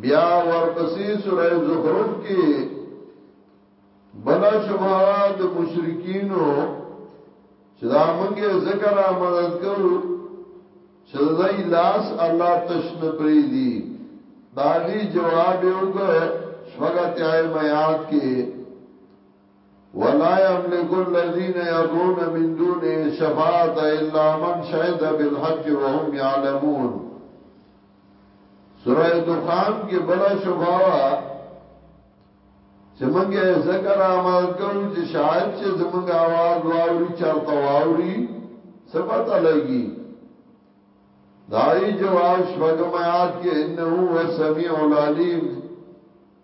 بیا ورپسې سوره زخرف کې بلا شبهه د مشرکینو چې دا مونږه ذکر مدد کو چې دای لاس الله تشن پری دی داغي جواب یو کو شفقت آئے میاد کې ولا يملك الذين يدعون من دونه شفاعه الا من شهد بالحق وهم يعلمون سوره دخان کې بل شفاوا چې مونږه ذکر عمل کوو چې شاید چې زمونږ आवाज واوري چرته واوري صفات لګي دای جواب شپږم آیات کې انه هو سمیع العلیم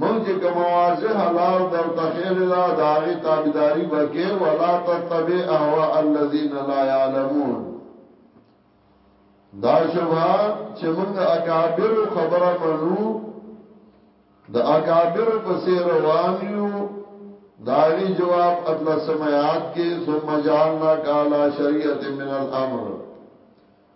مونږ چې کومه واضحه لار درته ښېلې ده، د هغې تابعداري به کې، ولا تتبع اهواء الذین لا یعلمون، دا شبهه چې مونږ د اکابرو خبره منو، د اکابرو پسې روان یو، د هغې جواب اتلسمه آیات کې، ثم جعلناک علی شریعة من الامر.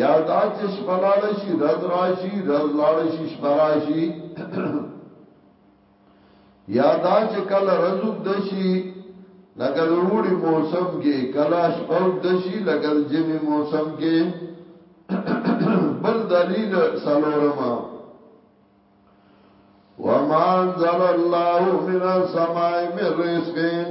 یا دا چې شپه لاړه شي رز راشي رز لاړه شي شپه راشي یا دا چې کله رز وګد شي لکه د وړي موسم کې کله شپه وګد شي لکه د جمی موسم کې بل دلیل سلورما وما انزل الله من السماء من رزقین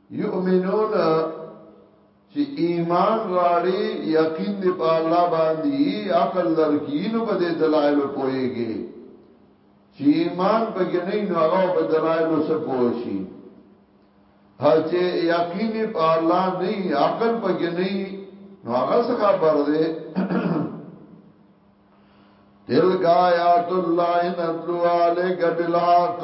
یؤمنون چې ایمان راړي یقین دی په الله باندې عقل لرکینو په دې دلایل پويږي چې ایمان په کې نه نو هغه په دلایل سره پوښي هچې یقین په الله نه عقل په کې نه نو هغه څه خبر دی تلک آیات الله نتلو علیک بالحق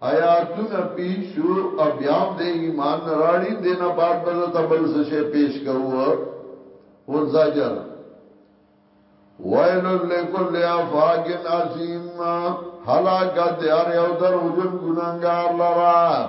آیاتونه پیش شو او بیا هم دی ایمان نه راړي دی نه بعد به ته بل څه شی پیش کوو او زجر ویل لکل افاقن عظیم حلاکت دیار یو در وجن گنانگار لرا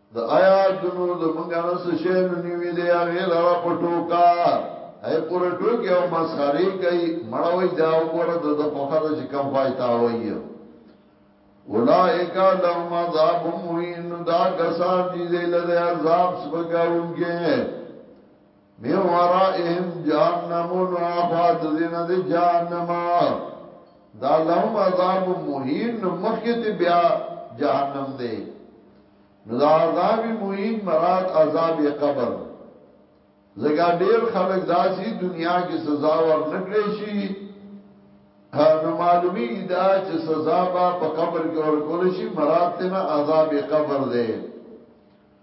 د آیاتونو د مونږه نه څه شی نه نیوی دی هغه لاره په ټوکا هي پوره ټوکی او مسخري کوي مړوي دا وګوره د خوخه د کم فائدہ وایي اولائک لهم عذاب مهین دا کسان دي له عذاب سبقونکي من ورائهم جهنم نوافات دین دی جهنم دا لهم عذاب مهین مخیت بیا جهنم دی نو دا عذاب مهین مراد عذاب قبر زګا ډیر خلک داسي دنیا کې سزا ور نکړي شي نو معلومی دا چې سزا به په قبر کې ورکول شي مراد ته نه عذاب قبر دی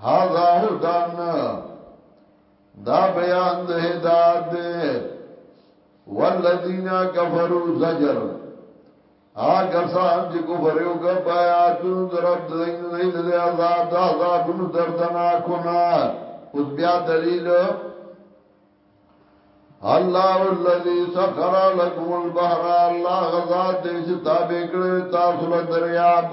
هذا هدان دا بیان د هدایت دی والذین کفروا زجر آګه سان چې کفر یو کا بیاتون درب دین دی له عذاب د عذاب نو دردنا کنا اوس بیا دلیل الله الذي سخر لكم البحر الله غزاد دې چې تابع کړې تاسو له دریاب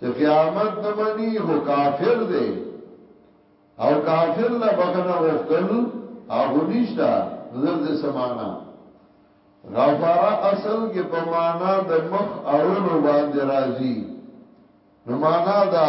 چې قیامت نه مني خو کافر دی او کافر لا بخنه غختل هغه نشتا نظر دې سمانا غفارا اصل کې په معنا د مخ اړولو باندې راځي نو معنا دا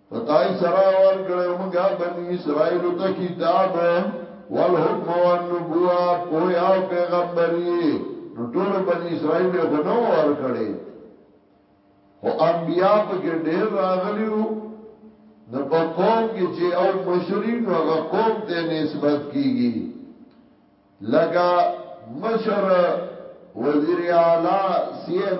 پتاي سرا ور کړو مونږه بني اسرائيل ته کتاب والحکم والنبوه په یو پیغمبري نو ټول بني اسرائيل خو نو ور کړې خو انبیا په کې ډېر راغلیو نو په قوم کې چې او مشرین او هغه قوم ته نسبت کیږي لکه مشر وزیر اعلی سی ایم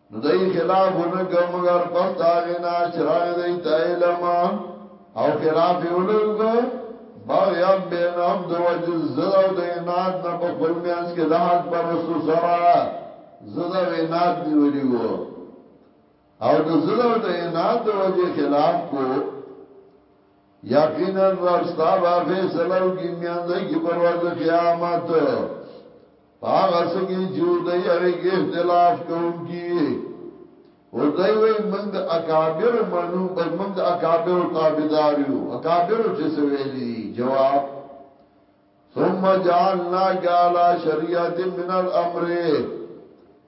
نو دای خلاف ونګه مگر پس داغه نا چراغ دی ته علم او خلاف ولوګه بغیا بینهم د وجل زړه او د عناد نه په خپل میانس کې د حق پرستو سره زړه او عناد نیولی وو او د زړه او د عناد د وجې خلاف کو یقینا رب ستا با فیصله او کی میانځي کی پرواز قیامت هغه سګي جو د یاري کې اختلاف کوونکی او دوی وی موږ د اکابر منو بس موږ د اکابر تابعدار یو اکابر چې سویلی جواب ثم جعلنا قال شریعت من الامر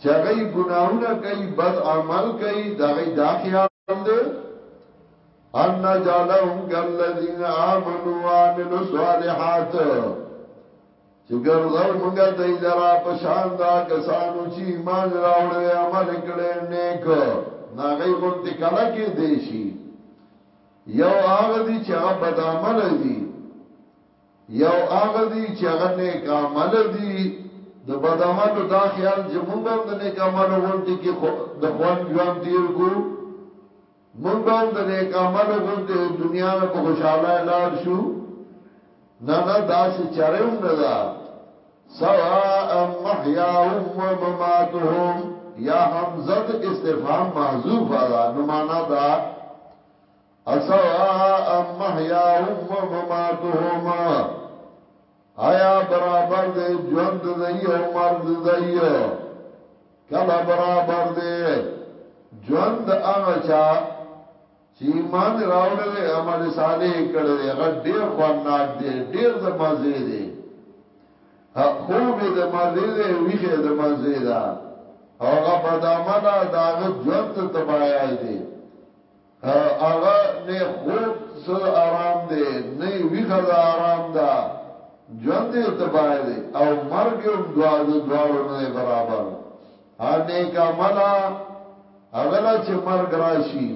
چې هغه ګناهونه کوي بد عمل کوي دا غي دا خیال دی ان نجعلهم كالذين امنوا وعملوا الصالحات چې ګرځاو مونږه دای لرا په شان دا کسانو چې ایمان راوړل عمل کړي نیک نا غي غونتی کله کې دیشي یو هغه دي چې هغه بد عمل دي یو هغه دي چې هغه نیک عمل دي د بد عملو دا خیال چې مونږ هم د نیک عملو غونډې کې د خوان ژوند تیر کو مونږ هم د نیک عملو غونډې د دنیا نه په خوشاله لار شو نه نه دا چې چرېم نه دا سواء محیاهم و مماتهم یا حمزه استفهام محذوفه دا نو معنا دا اسواء محیاهم و مماتهم آیا برابر دے جوند دئی او مرگ دئی کلا برابر دے جوند اغا چا چې ایمان راوړل عمل صالح کړي دی غ ډیر خواناک دی ډیر د مزه دی خو به د مزه دی ویخه د مزه دا هغه بدعمله داغه ژوند تباہی دی هغه نه خوب څه آرام دی نه یې ویښه ده آرام ده، ژوند یې تباه دی او مرګ یې هم د دواړو نه دی برابر. هغه نېک عمله هغه له چې مرګ راشي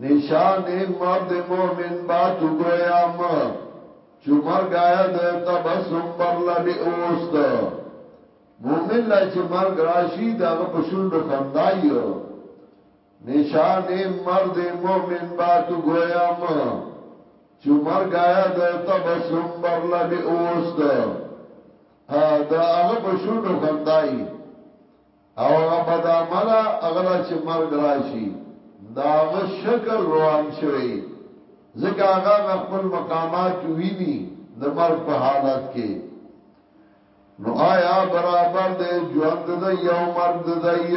نشان مرد مؤمن با تو ګویام چې مرګ آیا د تبسم بر لب اوست مؤمن له چې مرګ راشي دغه په شونډو خندایو نشان مرد مؤمن با تو گویم چو مرگ آید تبسم بر لب اوست دا هغه په شونډو خندای او هغه بدعمل اغلا چې مرګ راشي دا هغه شکل روان شوی ځکه هغه خپل مقامات ویني د مرګ په حالت کې نو آیا برابر دی ژوند د یو مرګ د دی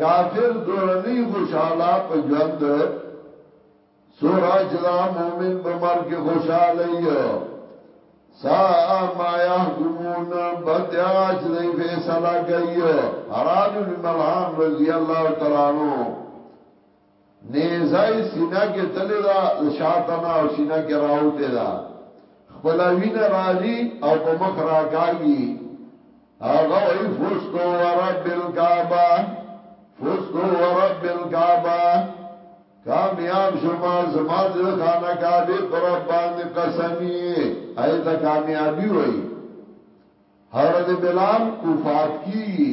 کافر دورنی خوشحاله په ژوند سورا جدا مومن په مرګ خوشحاله یو سا ما يحكمون بدیاج دی فیصله کوي حرام بن ملحان رضی الله تعالی عنہ نیزای سینه کې تللی دا شاتنا او سینه کې راوته دا خپل وینه راځي او په مخ راکاږي هغه وی فستو ورب الکعبه فستو ورب الکعبه کامیاب شما زما د خانه کعبه پر باندې قسمی ایت کامیابی وای حضرت بلال وفات کیږي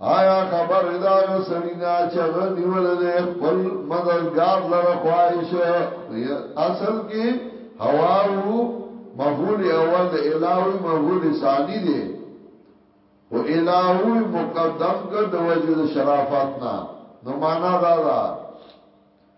آیا خبر دا سړینا چې نیول دې خپل مددگار لره خواهش اصل کې هواو مفعول اول د الهوی مفعول ثانی دی او الهوی مقدم کړه د وجه د شرافتنا نو معنا دا ده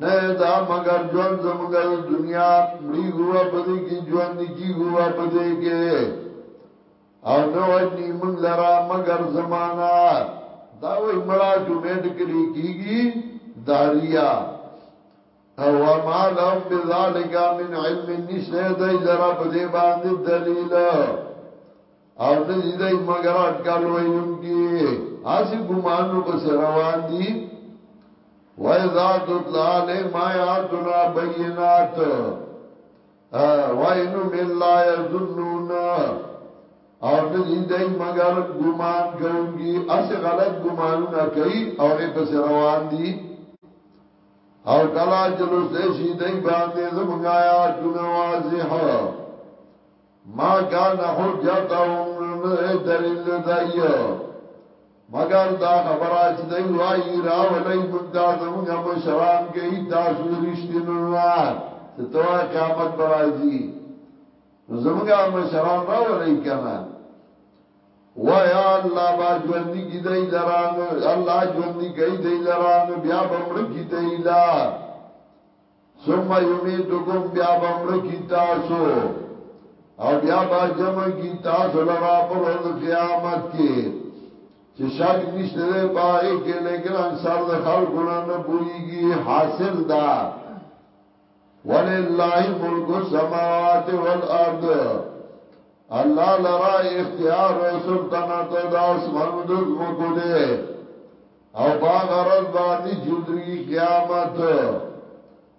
نه دا مگر ژوند زمونږ د دنیا مړی هوا پدې کې ژوند کی هوا پدې کې او نو اجنی مونږ لرا مگر زمانہ دا وای مړه چې میټ کلی کیږي داریا او ما لهم بذالک من علم نشته دای لرا پدې باندې دلیل او نه دي دای مگر اټکل وایون کی اسی ګمانو پس روان دي وای ذات اطلال ما یاتنا بینات وای نو مل لا یظنون او نه دي دای مگر ګمان کوي اسی غلط ګمانونه کوي او غي پس روان دي او کلا جلوس شي دای باندې زمونږه آیاتونه واضحه ما کان حجتهم دلیل دای مگر دا خبره چې دی وایي را ولای موږ دا زموږ مشران کې تاسو رښتینو نه ته توا قیامت برازي نو زموږ مشران را ولای کنه وایا الله با ژوند کی دی لران الله ژوند کی دی لران بیا بمړ کی دی لران ثم یمیتکم بیا بمړ کی تاسو او بیا با جمع کی تاسو لرا پر ورځ قیامت کې چې شک نشته ده پای کې لیکن انصار د خلکو نه نه پويږي حاصل دا ولله ملک السماوات والارض الله لرا اختیار سلطنت د اسمانو د زمکو ده او په غرض باندې جدري قیامت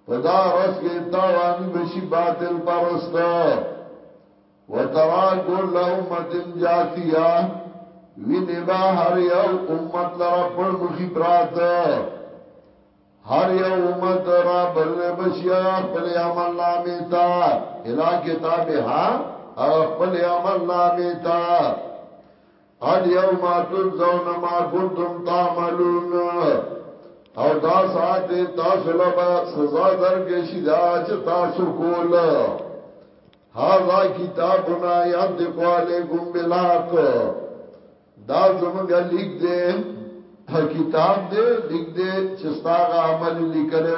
په دا رس کې تاوانی بشي باطل پرست وترا ګل امت جاتیا وینه با هر یو امت لرا پړ مخی پرات هر یو امت را بل بشي خپل عمل نامه تا الا کتابها خپل عمل نامه تا الیوم تجزون ما کنتم تعملون او دا سات تاسو لبا سزا درکې شي دا چې تاسو کول هاذا کتابنا ينطق عليكم بالحق دا زمونږ لیک دې کتاب دې لیک دې چې ستاسو عمل لیکلو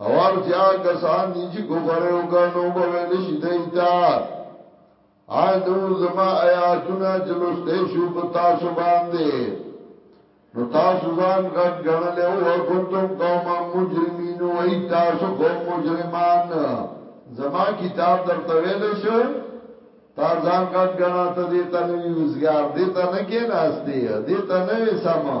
او هر چې هغه کسان دي چې کوپره وکړنو به ویل شي دیتا آنو زما آیاتونه چې لوسته شو په تاسو باندې نو تاسو ځان غټ غنل او کنتم قوم مجرمین و ای تاسو قوم مجرمان زما کتاب درته ویل شو تا ځان غټ غنا ته دې تنوي وزګار دې ته نه کې ناشته دې ته نه سما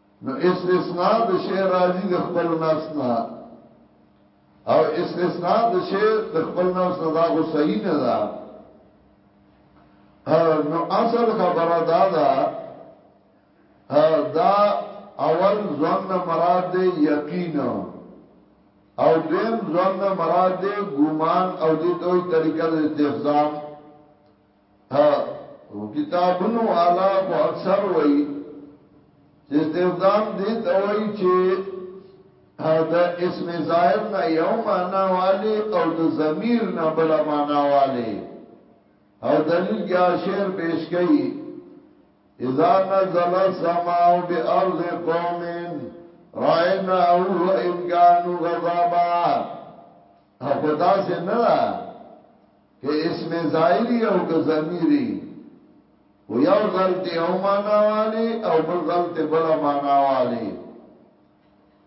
نو استثناء د شی راضی د خپل نفس نه او استثناء د شی د خپل نفس نه دا خو صحیح نه ده نو اصل خبره دا ده دا اول ځن مراد دی یقین او دیم ځن مراد دی ګومان او دې دوی طریقه د استخزام کتابونو والا خو اکثر وای چې استخدام دې ته وای چې دا اسم ظاهر نه یو معنا والے او د ضمیر نه بل معنا والے او دلیل کیا شعر پیش کړي اذا نزل السماء بارض قوم راینا او ان کانوا غضبا خدا سے نه که اسم ظاهری او که ضمیری او یو غلط یو معنا والی او بل غلط بل معنا والی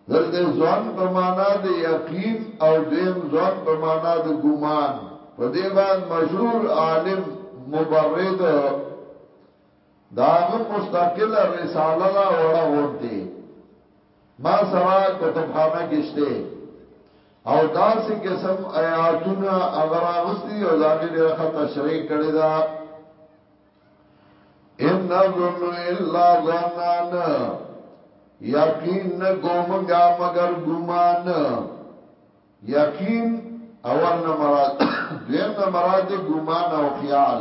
دلته ځوان په معنا د یقین او دیم ځوان په معنا د ګمان په دې باندې مشهور عالم مبرد داغه مستقله رساله لا وړه غونته ما سره کتبخانه کې شته او داسې قسم آیاتونه هغه راغستي او ځاګه ډېر ښه تشریح کړی دا ان نظن الا ظنان یقین نه ګومنګا مگر ګمان یقین اول نه مراد دویم نه مراد ګمان او خیال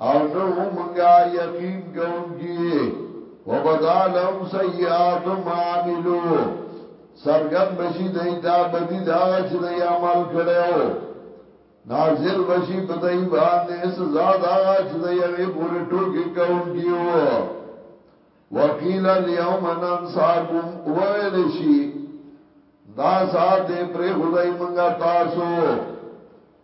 او نو منگا یقین گونگی وبدالهم سیئات ما عملو سرگن بشی دی دا بدی دا چی دی عمل کڑیو نازل بشی بدی باندې سزا دا چی دی اغی پوری ٹوکی کونگیو وقیل اليوم ننساکم ویل شي دا ساته پر خدای منګه تاسو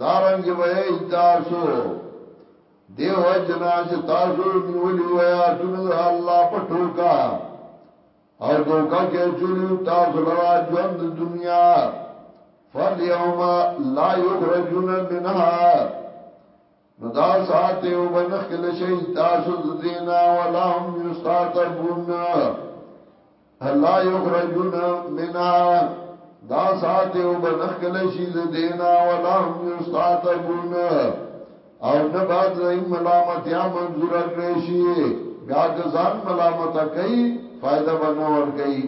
دارنګ وای تاسو دیو جنا چې تاسو نیولی وای اسونه د الله په ټوکا او دوکا کې چولی تاسو لرا ژوند دنیا فالیوم لا یخرجون منها نو دا ساته او بنخ کله شي تاسو د دینا ولا هم یستاتبون لا یخرجون منها دا سات او بنخ کله شي زدینا ولا هم یستعتبون او نه بعد زای ملامت یا منظور کړی شي بیا ځان ملامت کوي فائدہ بنور کوي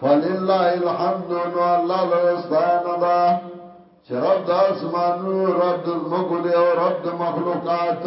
فلله الحمد نو الله لرستان دا چې رب د اسمانو رب د زمکو دی او رب د مخلوقات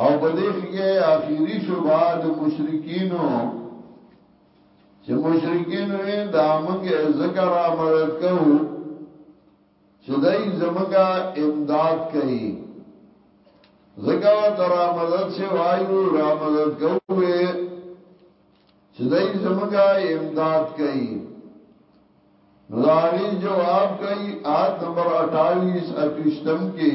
او په دې کې اخیری شوبه د مشرکینو چې مشرکین وي دا مونږه ذکر مدد کوو چې دای زمونږه امداد کوي ذکر تر مدد سے وایو را مدد کوو چې دای زمونږه امداد کوي نو دا جواب کوي آیت نمبر 28 اتوشتم کې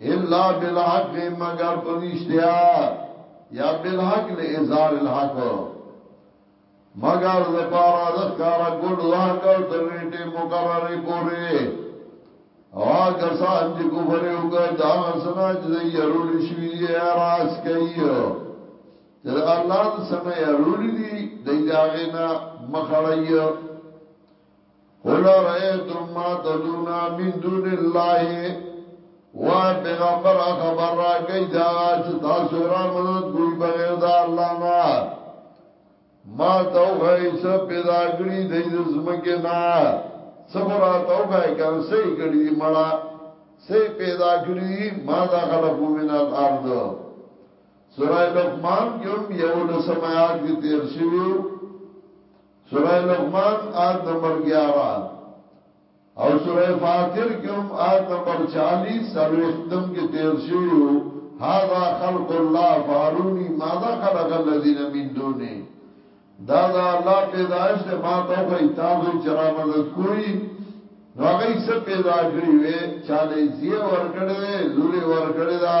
الا بالحق مگر پرشتیا یا بالحق لازار الحق مگر د پارا د ښکارا کول د حق او تر نیټه مقرره پورې او هغه سان چې کفر یو ګر دا سنا چې يرول شي دی راس کوي چې الله د سنا يرول دي د داغه نه مخړی قل رأيتم ما تدون من دون الله وای پیغمبر خبر را گئی دا چې تاسو را مدد کوئی بغیر دا الله نه ما توخه ایسا پیدا کړی د زمکه نه صبره توخه کړه سې کړی مړه سې پیدا کړی ما دا خلقو من الارض سورہ لقمان کې هم یو لسمات کې تیر شویو سوره لقمان آیت نمبر 11 او سوره فاطر کې هم آیت نمبر 40 سلوختم کې تیر شویو هاذا خلق الله فارونی ماذا خلق الذين من دونه دا دا الله پیدائش ته ما ته خو تاسو چې را مدد کوی نو هغه څه پیدا کړی وې چاله زی ور کړی لوري ور کړی دا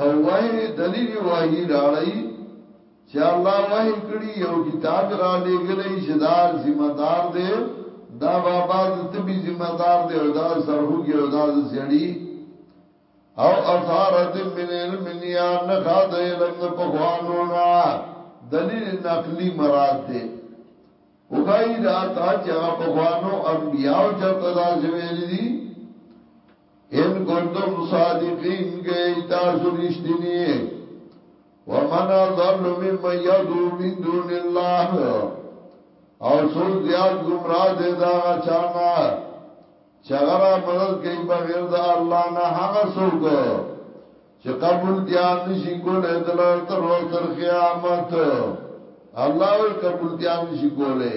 او وحی دلیل یې وحی راړی چې الله وحی کړی یو کتاب را لېګلې چې دا ذمہ دار دی دا بابا د طبي ذمہ دار دی او دا سرخو کې او دا سړی او اثارت من علم یا نخا د علم د پخوانو نا دلیل نقلی مراد دی او خیر آتا چې هغه پخوانو انبیاو چرته دا ویل دي ان کنتم صادقین گئی تاسو رشتنی ومن اضل ممن یدو من دون الله او سو زیاد گمراه دے داغا چانا چغرا مدد گئی بغیر دا اللہ نا حقا سوکو چه قبول تیا نشی کولے دلر تر وقت قیامت اللہ وی قبول تیا نشی کولے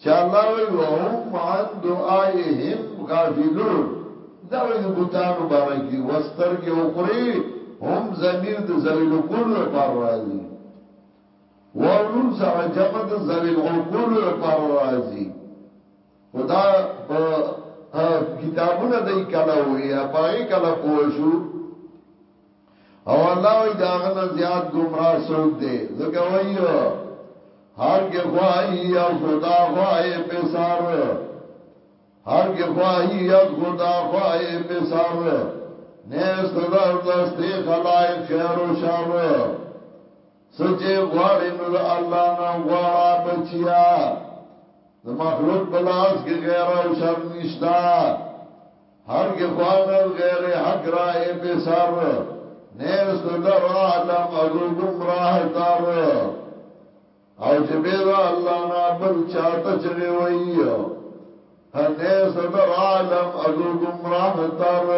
چې الله وایي وهم عن دعائهم غافلون دا وایي د بوتانو باره کې وسترګې وخوري هم ضمیر د ذوی العقول لپاره راځي وعلوم سره جمع د ذوی العقول لپاره راځي خدا په کتابونه دای کله وې پاره کله پوه شو او الله وی داغنا زیاد گمراه سوک دے ذکا وی هر کې خواهی از خدا خواهی پسر هر کې خواهی از خدا خواهی پسر نیست در دست خلائق خیر و شر سچه غواړي نو د الله نه غواړه بچیا د مخلوق پلاس کې غیر او شر نشتا هر که خوان از غیر حق رائے پہ سر نیست در عالم از او گمراہ تر او چې بید اللہ نا بل چاہتا چگے وئی نیست در عالم از او گمراہ تر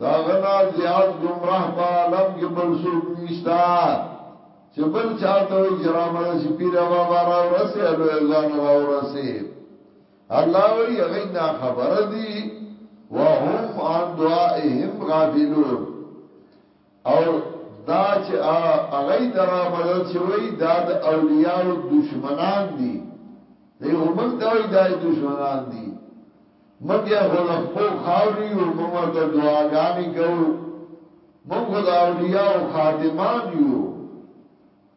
دا غنا زیاد گمراہ پا عالم کی بل سوک نیشتا چې بل چاہتا وئی جرامل شپیر بابا راو رسی علو ازان راو رسی الله وی هغه نه خبر دي وهم عن دعائهم غافلون او دا چې هغه ترا مدد شوی دا د اولیاء او دشمنان دي دی هم ته وی دا دشمنان دي موږ یې خو د خپل خاوري او موږ ته دعاګانې کوو موږ خو د اولیاء او خادمان یو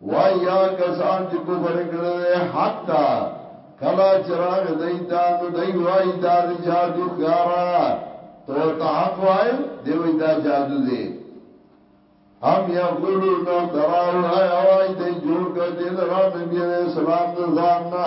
وای یا کسان چې کفر کړی دی حق تا کلا چراغ دیتا نو دی وای دا دی جادو خارا تو تا حق وای دی وای دا جادو دی ام یا قولو نا تراو اے اوائی دی جوڑ کر دیل را نبی علیہ السلام دا زاننا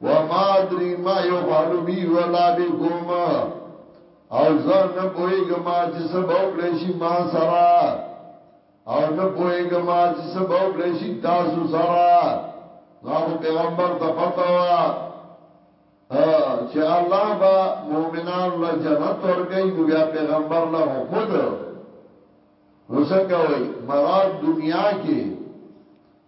وما ادري ما يفعل بي ولا بكم او زه نه پوهېږم چې څه به وکړی شي ما سره او نه پوهېږم چې څه به وکړی شي تاسو سره نو هغه پیغمبر ته پته وه چې الله به مؤمنان له جنت ورکړي نو بیا پیغمبر له خود نو څنګه وای مراد دنیا کې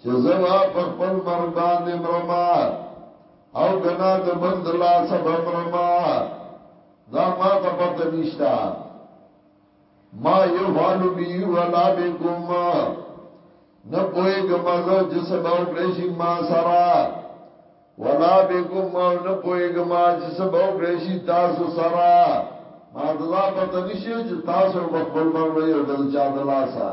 چې زه به په خپل مرګ باندې مرم او کنا د بل د لاس به مرم دا ما ته پته نشتا ما یفعل بی ولا بكم نه پوي ګمزه چې سبا وکړې شي ما سره ولا بكم ما نه پوي ګما چې سبا وکړې شي تاسو سره ما دا پته نشي چې تاسو په خپل مرګ یو بل چا دلاسه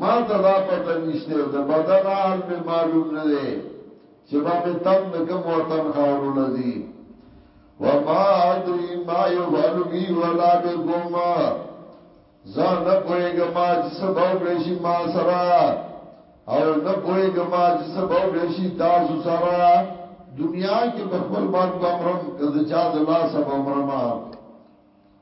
ما ته دا پته نشته او د بدن حال مې معلوم نه دی چې به مې تن د کوم وطن خاورو له ځي. وما ادري ما يفعل بي ولا بكم زه نه پوهېږم چې څه به وکړی شي ما سره او نه پوهېږم چې څه به وکړی شي تاسو سره دنیا کې په خپل مرګ به مرم که د چا د لاسه به مرم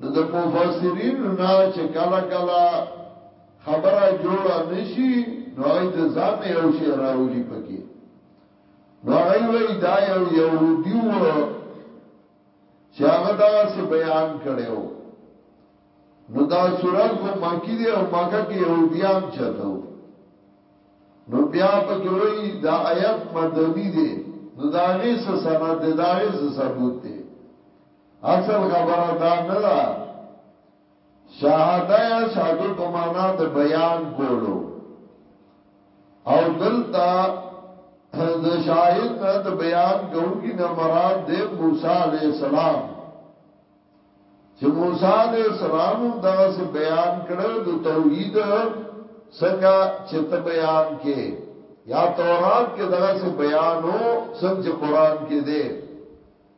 نو د مفسرین نه چې کله کله خبره جوړه نشي نو هغه د ځان یو شی راولي پکې نو هغه وی دا یو يهودي و چې هغه دا څه بیان کړو نو دا صورت خو مکی دی او مکه کې يهوديان چتو نو بیا پکې وی دا آیت مدني دی نو دا غي څه سند دی دا غي څه ثبوت دی اصل خبره دا نه ده شهاده یا شهادو په معنا د بیان کولو او دلته د شاهد نه د بیان کوونکی نه مراد د موسی علی السلام چې موسی علی السلام هم دغه څه بیان کړو د توحید څنګه چې ته بیان کې یا تورات کې دغه څه بیانو څنګه چې قران کې دی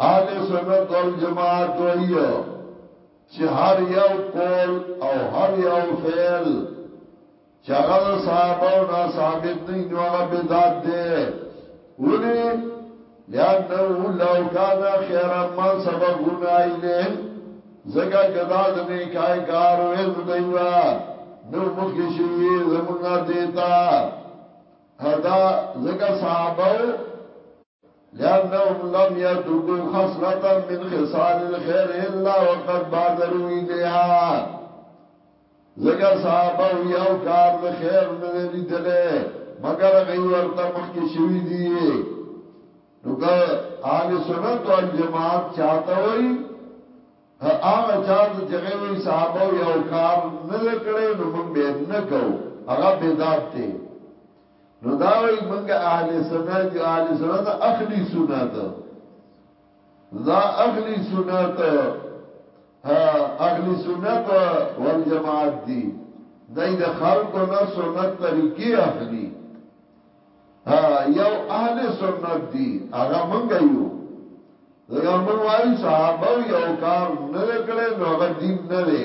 اهل سنت والجماعت وایي چې هر یو قول او هر یو فعل چې هغه د صحابه او نه ثابت نه نو هغه بدعت دی ولی لانه لو کان خیرا ما سبقونا الیه زګه کدا د نه کای کار وې نو دیوا نو مخکې شي زمونږه دیتا هدا زګه صحابه لانهم لم يتركوا خصلتا من خصال الخير الا وقد بادروا اليها زګه صحابه یو کار د خیر نه لیدلې مگر غي ورته مخ کې شوی دی نو که اهل سنت او جماعت چاته وي هغه چاته چې غوي صحابه یو کار نه کړي نو موږ به نه کوو هغه بدعت دی نو دا وای موږ اهل سنت یو اهل سنت اخلی سنت دا اخلی سنت ها اخلی سنت والجماعت دی دای د خلکو نه سنت طریقې اخلي ها یو اهل سنت دی هغه موږ یو دا موږ وای صحابه یو کار نه کړي نو هغه دین نه دی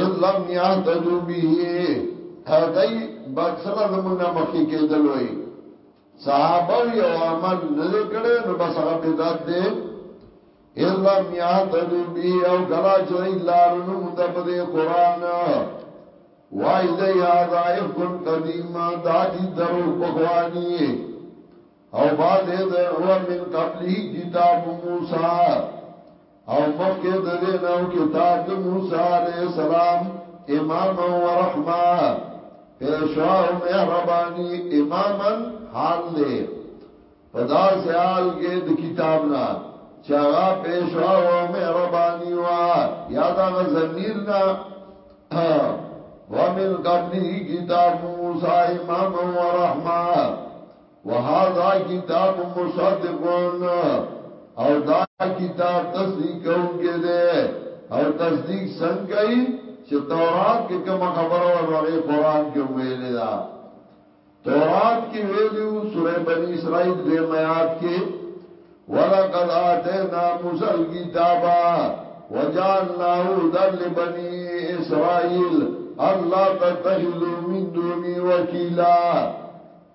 ان لم يهتدو به هدي بکسره زمونږه مخکې کېدل وای صحابه یو عمل نه کړي نو بس هغه بدعت دی ان لم يهتدو به او کلا چوي لارونو مونږ په دې قران وای دی هاذا افکن قدیم دا دی درو پخوانی او بعد د او من قبله کتاب موسی او مخکې د دې نو کتاب د موسی عليه السلام امام و رحمه پیشوا او مهرباني اماما حال دې پدا سیال کې د کتاب نه چاغا پیشوا او مهرباني وا یاد غ ضمیر نه ومن قبله کتاب موسی امام و رحمه وهذا کتاب مصدقون او دا کتاب تصدیق کوونکی دی او تصدیق څنګه کوي چې تورات کې کوم خبره و نو هغه قران کې ویلې ده تورات کې ویلو سورې بنی اسرائیل د میات کې ولقد اتینا موسی الكتاب وجعلناه هدى لبني اسرائيل الله تتخذوا من دوني وكيلا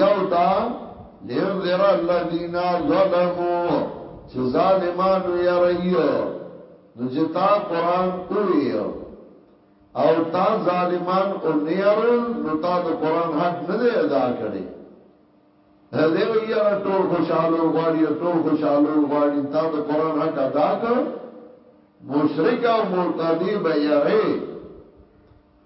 یو دا لینذر الذین ظلموا چې ظالمان یری نو چې تا قران اوې او تا ظالمان او نیرول نو تا د قران حق نه دی ادا کړي دی وی یاره ټول خوشاله غواړي ټول خوشاله غواړي تا د قران حق ادا کړ مشرک او مرتدی به یری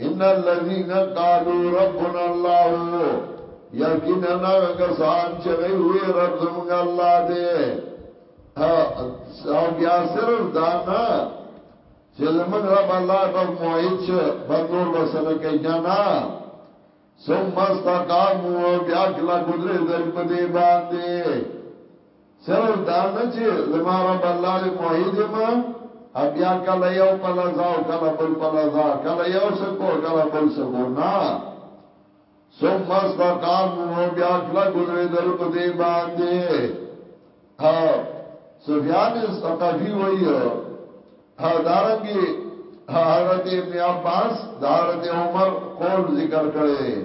ان الذين قالوا ربنا الله یقینا هغه کسان چې غوي رب زموږ الله دی او بیا صرف دا نه چې زموږ رب الله بس موحد شه بس نور بس نه کوي جانا ثم استقاموا بیا کلا قدرت دل په دې باندې صرف دا نه چې زما رب الله دې موحد ما بیا کله یو په لزا او کله بل په لزا کله یو سکو کله بل سکو نه ثم استقاموا بیا کله ګذرې دل په دې باندې ها سفیان ثقفی وایو ها دارنګي حضرت ابن عباس حضرت عمر قول ذکر کړي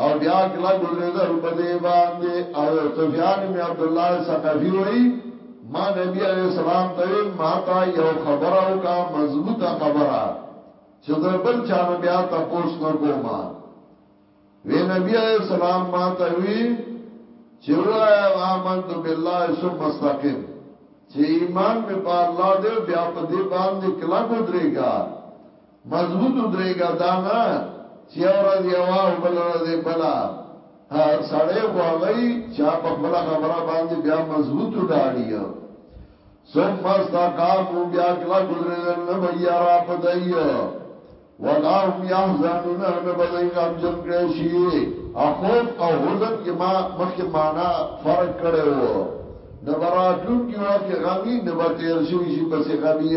او بیا کله ګرځیدل په دې باندې او سفیان بن عبد الله ثقفی وای ما نبی علی السلام ته ما ته یو خبره او کا مضبوطه خبره چې د بل چانه بیا تاسو نه کومه وی نبی علی السلام ما ته وی چې وای آمنت بالله ثم استقم چې ایمان می په الله دې بیا په دې باندې کلا کو درېګا مضبوط ودرېږه دا نه چې یو ورځ یوه او بله ورځ بله سړی غواړي چا په خپل خبره باندې بیا مضبوط وداړي ثم استقاموا بیا کلا کودرل نه بیا را پدایو ولا هم يحزنون نه بدای غم جن کړي شي او خوف او حزن کې ما مخکې معنا فرق کړي وو نه براتلون کې وخت غمي نه بتیر شي شي پسې غمي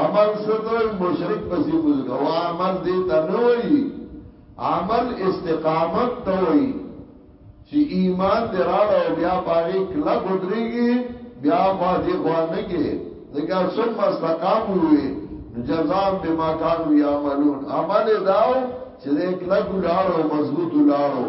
عمل څه ته وایي مشرک پسې موږ کوو عمل دې ته نه وایي عمل استقامت ته وایي چې ایمان دې راړه او بیا پاغي کلا کو درېږي بیا خو دې خو نه کې ځکه ثم استقامو وي نو جزام بما كانوا يعملون عمل داو چې دې کلا کو لاړو مضبوط لاړو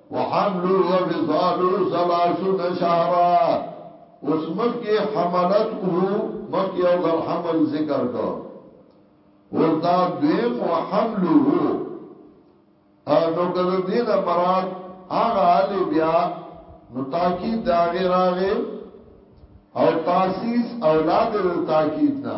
وحملو وفصالو سلاسون شهرا اس مخی حملت اهو مخی او ذل حمل ذکر کو اس دا دویم وحملو هو نو کده دین مراد آغا علی بیا نو تاکید دا غیر آغی او تاسیس اولاد دا تاکید نا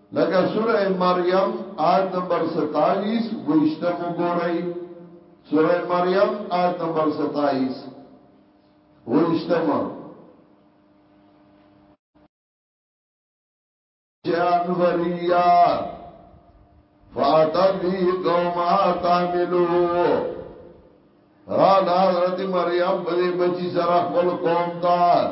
لکه سوره مریم آیت نمبر 27 ویشتم وګورئ سوره مریم آیت نمبر 27 ویشتم جان وریا فاتت بی قوما تعملو را حضرت مریم په بچی سره خپل قوم ته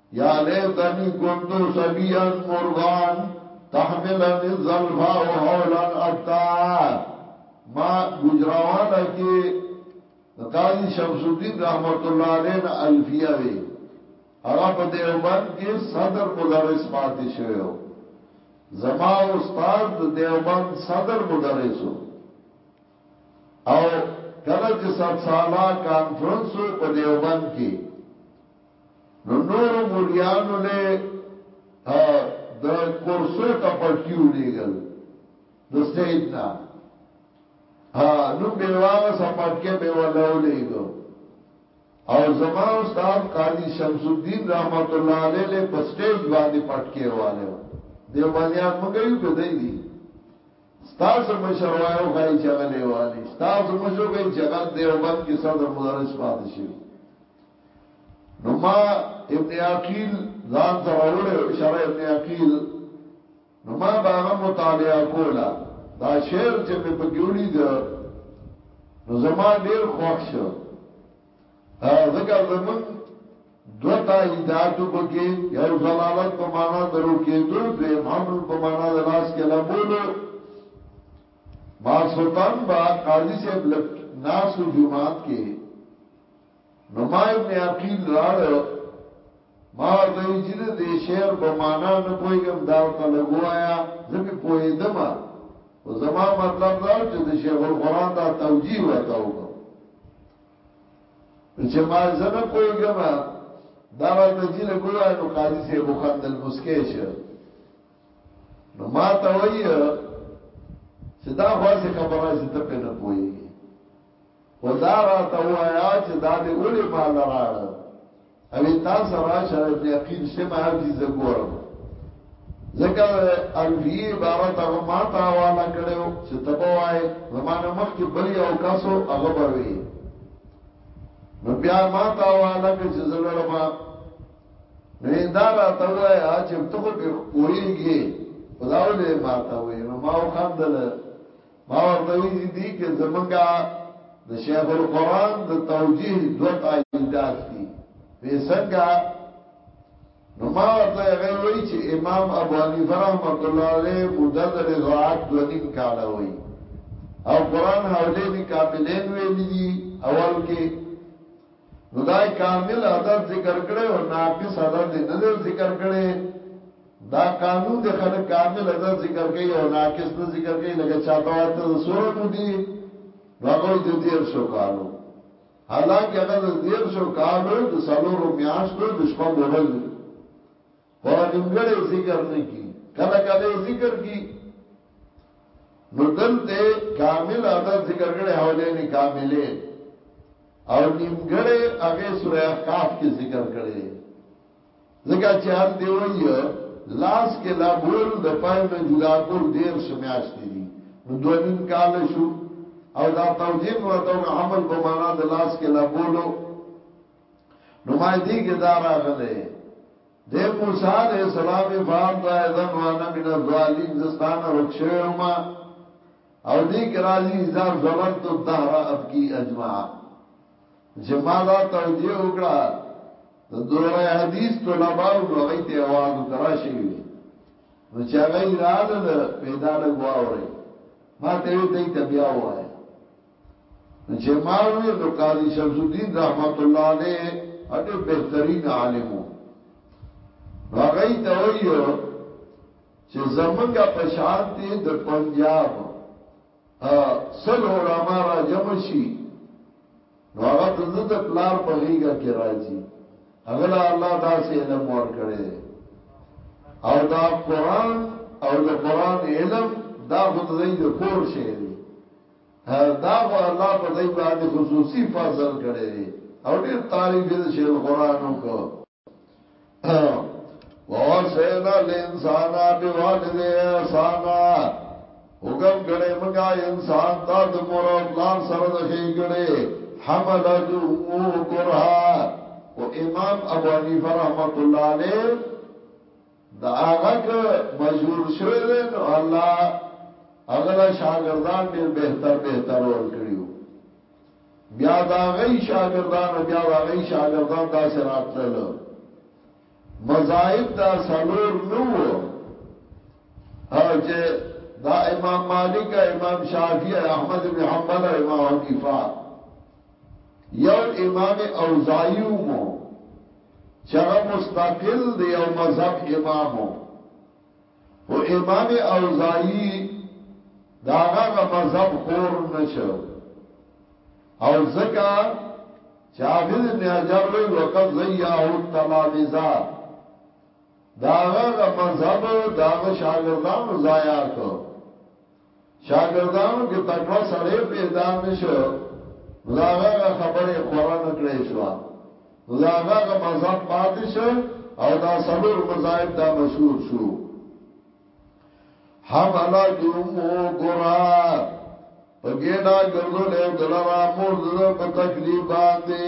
یا لیتنی کنتو سبیا مرغان تحملن الزلفا و حولا اکتا ما گجراوالا کی قاضی شمس الدین رحمت اللہ علیہ نا الفیہ وی اغا پا دیوبند کی صدر مدرس پاتی شوی ہو زما استاد د دیوبند صدر مدرسو او کله چې 7 سالا کانفرنس په دیوبند کې نو نورو مریانو له د کورسو ته پټکی ولیږل د سید نه ها نوم به واغه سپټکه به ولولېګو او زما استاد قاضي شمس الدین رحمت الله علیه له پسټیج باندې پټکه والو دیو باندې مونږ یو کې دی دي ستاسو مشروایو خای چغلې والی ستاسو مشو خای چغل دیوبند کې صدر مدرس پاتې شي نو ما ابن عقیل ځان سره وړو شرع ابن عقیل نو ما باغه مطالعه کولا دا شعر چې مې په ګولې ده نو زما ډیر خوښ شو ځکه زمون دو تاییداتو پکې یو زلالت په معنا درو کې دو دویم حمل په معنا د لاس کې لمبولو ما سلطان با قاضی صاحب لک ناسو جمعات کې نو ما ابن عقیل لاړ ما ورته وی چې د دې شعر په معنا نه پوهیږم دا ته لګوایا زه په پوهیدم او زما مطلب دا چې د شیخ القرآن دا توجیه وته وکم چې ما زه نه پوهیږم دا راته چې لګوایا نو قاضي سه بوخندل مسکه شه نو ما ته وایي چې دا خاصه خبره چې ته په نه پوهیږي خو دا راته ووايه چې دا دې ولې ما له راړه اوې تاسو راشه ابن عقيل سه ما دې زه ګورم ځکه الفیه عبارت هغه ما ته حواله کړو چې تبوای زمانه مخ کې بل یو کاسو هغه بوي نو بیا ما ته حواله کې چې زلړ ما نه دارا ته وای چې ته خو به وایږي خداولې ما ته وای نو ما وخندل ما ورته وی چې دی کې زمونږه د شیخ القرآن د توجیه دوه تاییدات دي وی څنګه نو ما ورته هغه وی چې امام ابو حنیفه رحمت الله علیه مدد رضاعت دو نیم کاله وی او قرآن حولین کاملین ویلی دی اول کې نو دای کامل عدد ذکر کړي او ناقص عدد نه ذکر کړي دا قانون د خلک کامل ده ذکر کوي او ناقص نه ذکر کوي لکه چاته وایي ته سره مودي هغه د دیر شو کالو حالانکه هغه د دیر شو کالو د سلورو میاشتو د شپه ورځ په نیمګړې ذکر نه کی کله کله ذکر کی نو دلته کامل عدد ذکر کړي حولین کاملین او نیمګړې هغه سورہ احقاف کې ذکر کړي ځکه چې هم دې وایي لاس کې لا بول د پای نه جدا کول دېرش میاشتې دي نو دوه نیم کال شو او دا توجیه مې ورته وکړه عمل په معنا د لاس کې لا بولو نو ما دې کې دا راغله د موسی علیہ السلام فان تو اذن وانا من الظالمین زستان رخصو ما او دې کې راځي اذا زللت الدهر ابکی اجمع جما دا توجیه وکړه د دوره حدیث طلباء نو هغه ته आवाज وکړا شي وي نو چې هغه رال نه پیدا لګوا وره ما ته وی ته ته بیا وای نو چې ما وی نو قاضي شمس الدین رحمت الله علیه اډه بهترین عالمو هغه ته ویو چې زمونږه په شان ته د پنجاب سل علما را جمع شي نو هغه د ده د پلار په غېږه کې راځي، هغه له الله داسې علم ورکړی دی او دا قرآن او د قرآن علم دا خو د دی د کور شی دی، دا خو الله په دی باندې خصوصي فضل کړی دی او ډېر تعریف یې د شیخ القرآن وکړ. ووسینا الانسان بوالده احسانا حکم کړي مګا انسان تا د مور او پلار سره د خېګړې حملت مو کرها او امام ابو حنیفه رحمت الله علیه دا هغه مشهور شوی دی نو الله اغلا شاګردان ډیر بهتر بهتر ور کړیو بیا د هغه شاګردان او بیا د هغه شاګردان داسې راتلل مذاهب دا سلور نو او چې دا امام مالک امام شافعی احمد بن حنبل او امام حنیفه یو امام اوزاعی مو چغه مستقل دی او مذهب امامو خو امام اوزاعی داغه مذهب خور نشو او زکا چې حافظ ابن حجر وی وقد زیاه التلامذه داغه مذهب داغه شاګردانو ضایع کو شاګردانو کې تکړه سړی پیدا نه شو نو دا هغه خبره خوره نه کړې شو نو دا هغه مذهب پاتې شو او دا سلور مذاهب دا مشهور شو حملا دومو ګرا په ګډا ګرځولې دلرا مور د په تکلیف باندې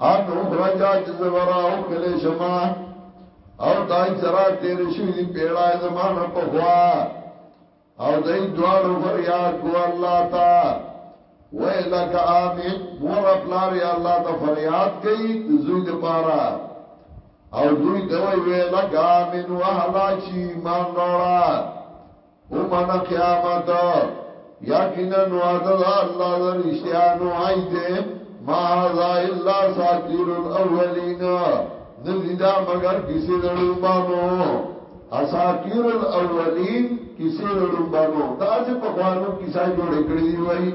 ان اخرجا جزورا او کلی شما او دای سرا تیر شوی دی پیڑای زمان پخوا او دای دوالو فریاد کو اللہ تا ویلک آمین مور اپلاری اللہ تا فریاد کئی زوی دی پارا او دوی دوی ویلک آمین وحلاک شی ایمان روڑا ومن قیامت یقینا وعد الله در اشتیانو ایده ما هذا الا ساتیر الاولین نزیدا مگر کسی دلون بانو اساتیر الاولین کسی دلون بانو دا سی پخوانو کسا جوڑے کردی وئی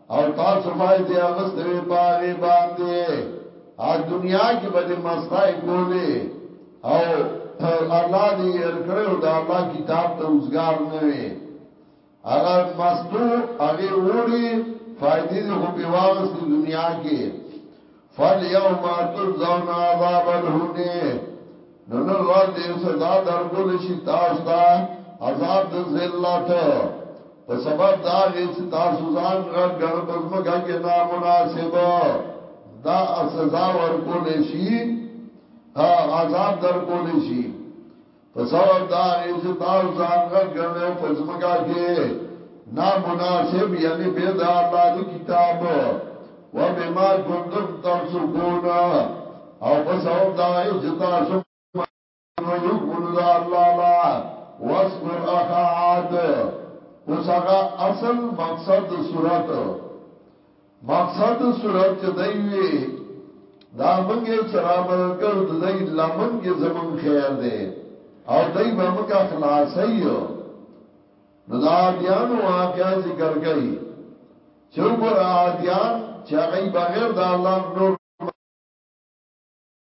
او تاسو فائدې اغستې وي پاغه باندې ا دنیا کې به دې مستای کولې او الله دې ير کړو دا الله کتاب ته وزګار نه وي هغه مستو هغه وړي فائدې دې خو په واغستې دنیا کې فالیوم تجزون عذاب الهون نو نن ورځ دې سزا درکول شي تاسو ته عذاب د ذلت په سبب دا غي چې تاسو ځان غټ غړ پزماګه کې نامناسب دا سزا ورکول شي عذاب درکول شي په سبب د هغې چې تاسو ځان غټ ګڼئ او په ځمکه کې نامناسب یعنی بې د الله د کتاب و بما کنتم تفسقون او په سبب د هغې چې تاسو نو یو کولو د الله لا واذکر اخا عاد اوس هغه اصل مقصد د صورت مقصد د صورت چې دی وی دا منګه چې را مل کړ د دې لمن کې زمون خیر دی او دای به موږ خلاصي نو دا دیان واقعا ذکر کړي چې ګور دیان چې هغه بغیر د الله نور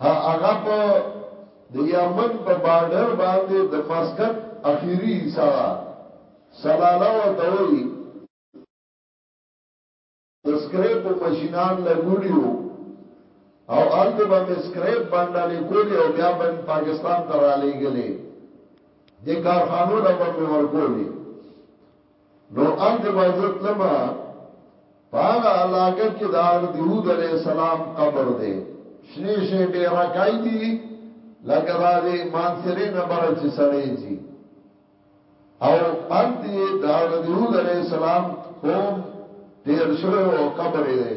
هغه په د یمن په بارډر باندې د مسکت اخیري حصه ده سلاله ورته وایي د سکریپو ماشینان لګولي وو او هلته به مې سکریپ بنډلې کولې او بیا به مې پاکستان ته رالیږلې د کارخانو له به مې ورکولې نو ان د مانځه تلمه په هغه علاقه کې د حضرت هود علی السلام قبر دی شنه شې به راکای دي لکه دا دې مانسره نه بره چې سړې دي او ان دې د حضرت هود علی السلام قوم تیر شوی او قبر دی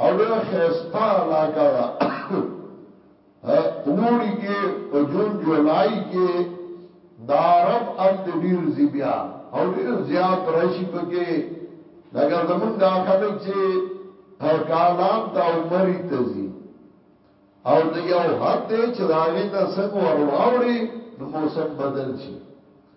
او ډېره ښایسته علاقه ده اوړي کې په جون جولای کې دا عرب ام د ډیر زی بیا او ډیر زیات راشي پکې لکه زمونږ دا خلک چې کالام ته عمرې تزي او د یو حد چې داغه نه څنګه ورواوړي نو موسم بدل شي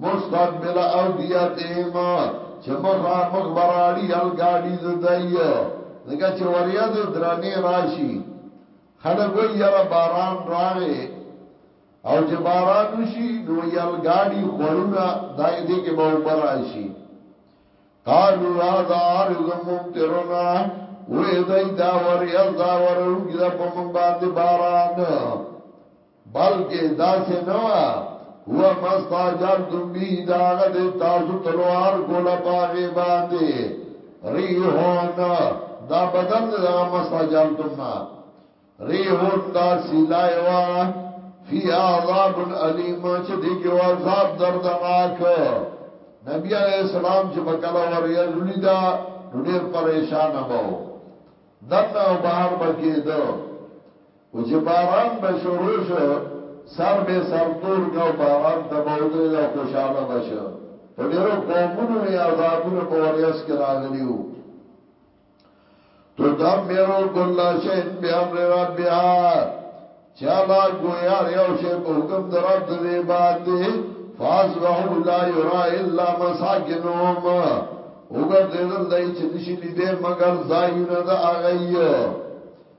مستقبل اودیتهم چه مخامخ به راړی الګاډی د دای ځکه چې وریا د درنې راشي خلک وای یاره باران راغې او چې باران وشي نو یل گاډي خړونه دای دې کې به عمر راشي قالو هذا عارض ممطرنا وې دای دا وریا دا ورون کې په مونږ باندې باران بلکې دا سه نو هو مستاجر تم بی دا غد تاسو تلوار کوله پاغه باندې ریحون دا بدل نه دا مستاجر تم نه ریحون دا سلای وا فی عذاب الیم چې دې کې عذاب دردناک نبی علیہ السلام چې په کله وریا زړی دا ډیر پریشان وو دنه بهر بکې دو خو چې باران به شروع شو، سر به یې سر تور کړ او باران ته به ودرېد او خوشاله به شو. په ډېرو قومونو مې عذابونه په ورېځ کې راغلي وو. تدمر کل شیء بامر ربها چې هلاک به یې هر یو شی په حکم د رب د دې باندې، فاصبحوا لا یری الا مساکنهم، وګرځېدل دوی چې نشي لیدی مګر ځایونه د هغوی.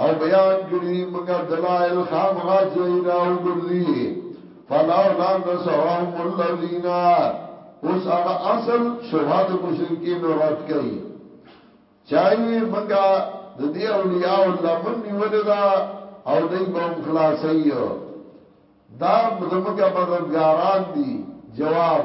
او بیان کړی منګا دلائل خامغا چی راو گردی فلاولا نصرهم اللذین اوس هغه اصل شبهه د مشرکین رد کړي چای منګه د دې اولیاء الله من نیولې دا او دای به هم خلاصي دا زمونږه مددګاران دي جواب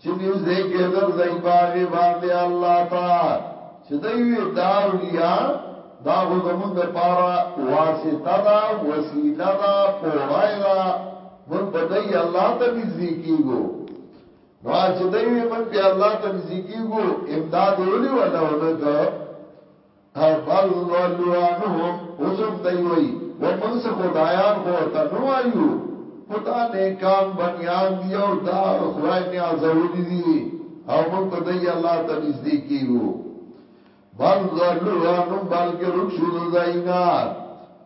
چې نږدې کېدل دوی په هغې باندې الله ته چې دوی وي دا اولیا دا خو زمونږ دپاره واسطه ده وسیله ده پوړای ده مونږ په دوی الله ته نږدې کېږو نو چې دوی وي مونږ په الله ته نږدې کېږو امداد ولي ولا ونکړو فضلوا عنهم اوس هم دی وای و موږ څه خدایان خو ورته نه وایو خو دا نیکان بنیان دي او دا خدای نیازولي دي او موږ ته دی الله ته نږدې کیږو فضلوا عنهم بلکې رک شو د ځاینا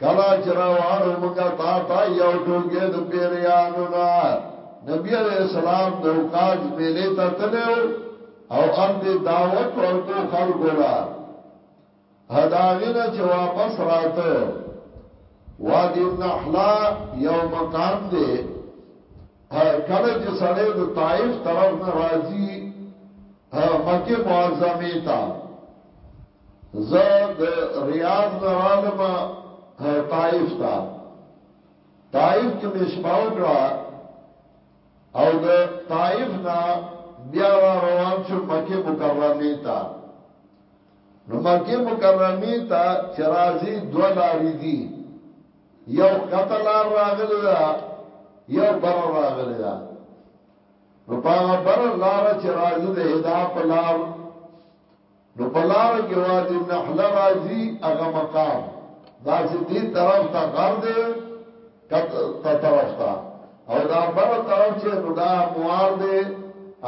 کلا چرواړو مونږه تا تا یو ټوګه د پیریانو نا نبی علیہ السلام د اوقاج میلې ته تلو او ال دې دعوت ورکو خلکو لا هداغینه چې واپس راته وادي النحلا یو مقام دی کله چې سړی د طائف طرف نه راځي مکه معظمه ته زه د ریاض نه رالم طائف ته طائف کې مې شپه وکړه او د طائف نه بیا را روان شو مکه مکرمه ته نو مکه مکرمه ته چرازی دوه لارې دي یو قتلار راغلی دا یو بر راغلی دا نو پاغه بر لار چرازی د هدا په لار نو په لار کې وادي نحله راځي هغه مقام دا چې دې طرف ته غر دې ته طرف ته او دا بر طرف چې نو دا موار دې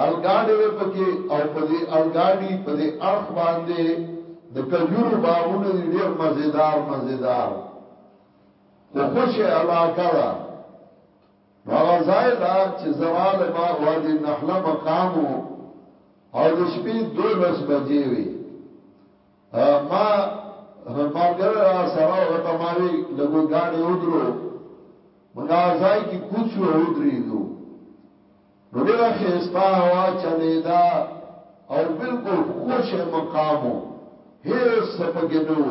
الګاډي دې پکې او په دې الګاډي په دې اړخ باندې د کجورو باغونه دې ډېر مزیدار مزیدار خو خوشي علاقه ده نو هغه ځای ته چې زه رالم هغه وادي النخله مقام و او د شپې دولس بجې وې ما ملګری را سره و هغه ته ما وی لږو ګاډی ودرو موږ هغه ځای کې کوڅ شو او درېدو نو ډېره ښایسته هوا چلېده او بالکل خوش مقام و هېڅ څه پکې نه و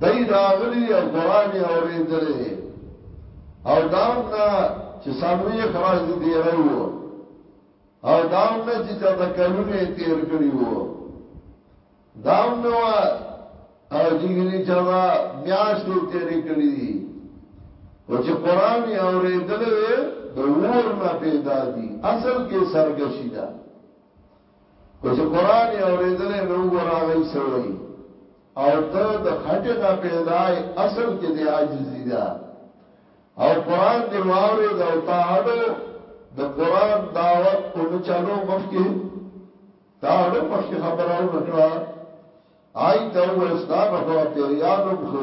دای راغلی او قران یې اورېدلې او داوم نه چې سموي خراج دي دیرو او داوم نه چې چاته کلونه تیر کړی وو داوم نه وا او جګری چاته میاشتې تیر کړی دي او چې قران یې اورېدلې د ور نه پیدا دي اصل کې سرګشی ده خو چې قران یې اورېدلی نو وګوره هغه څه وایي او ته د خټې نه پیدا یې اصل کې دې عاجزي ده او قران دې واورېد او تا اړو د قران دعوت اون چلو مخکې تا اړو مخکې خبره ونه کړه آی ته وستا نه خو پیریانم خو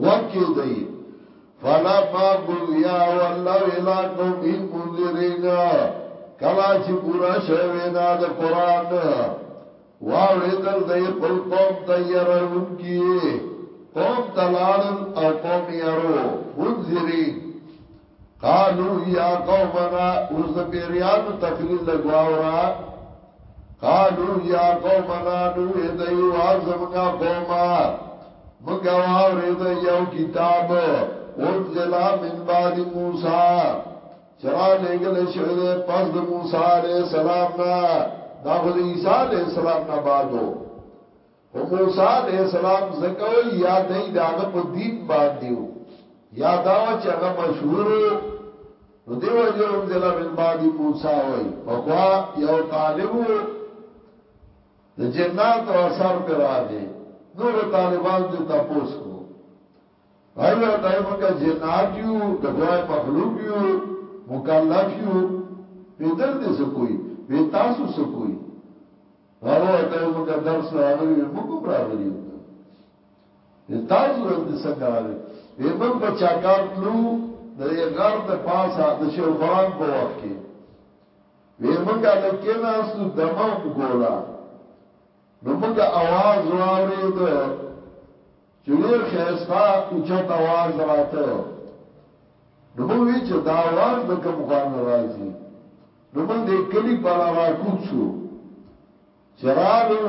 غوږ کېږدئ. فلما قضی ولوا الی قومهم منذرین کله چې پوره شوه وینا د قرآن واوړېدل دوی خپل قوم ته یروونکي قوم ته لاړل او قوم یې یرو منذرین قالو یا قومنا اوس د پیریانو تقریر لګواورا قالو یا قومنا نو دی وازمګه قوما مګه واورې د یو کتاب انزل من بعد موسی چرا لګل شوی د پس د موسی علی السلام نه دا خو د عیسی علی السلام نه بعدو خو موسی علیه السلام ځکه وایي یا دی د هغه په دین باندې و، یا دا وه چې هغه مشهور و، نو دې وجې انزل من بعد موسی وایي، پخوا یو طالب و، د جناتو اثر پرې راغی، نورو طالبانو ترې تپوس کو، هغوی ورته وایي، مونږ جنات یو، د خدای مخلوق یو، مکلف یو، ویل دلته څه کوئ؟ ویل تاسو څه کوئ؟ هغه ورته وایي موږ درس نه راغلي وي موږ هم راغلي یو که نه تاسو دلته څنګه راغلي وي موږ به چاکار تلو د غر د پاسه د شیخ القرآن په وخت کې وی موږ هلته کېناستو دمه هم کوله نو موږ اواز واورېد چې ډېر ښایسته اوچت اواز راته نو موږ وی چې دا اواز د کوم خوا نه راځي نو موږ د کلی په لار راکوت شو چې رالو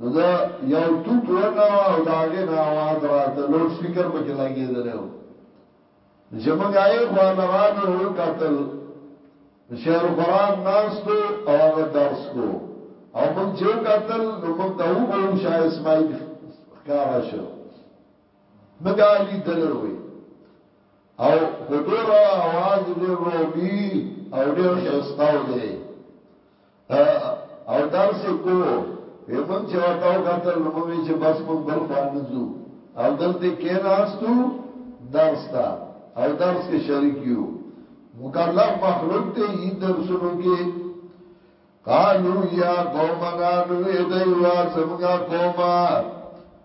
نو دا یو توت ونه او دا غي نه اواز راته لوډ سپیکر پکې لګېدل نو چې موږ یې خوا لران یې وکتل نو شیخ القرآن ناستو او هغه درس کو او موږ چې وکتل نو موږ ته وګورو شاه اسماعیل ښکارا شو موږ علی دلې وې او خدور आवाज ډېر رومي او ډېر خستاو دی او درس یې کوو وې مونږ چې ورته وکتل نو مونږ وی چې بس مونږ بل خوا نه ځو او دلته کېناستو درس ته او درس کې شریک یو مکلف مخلوق ته یی درسونو کې قالو یا قومنا نو دې وازمګه قومه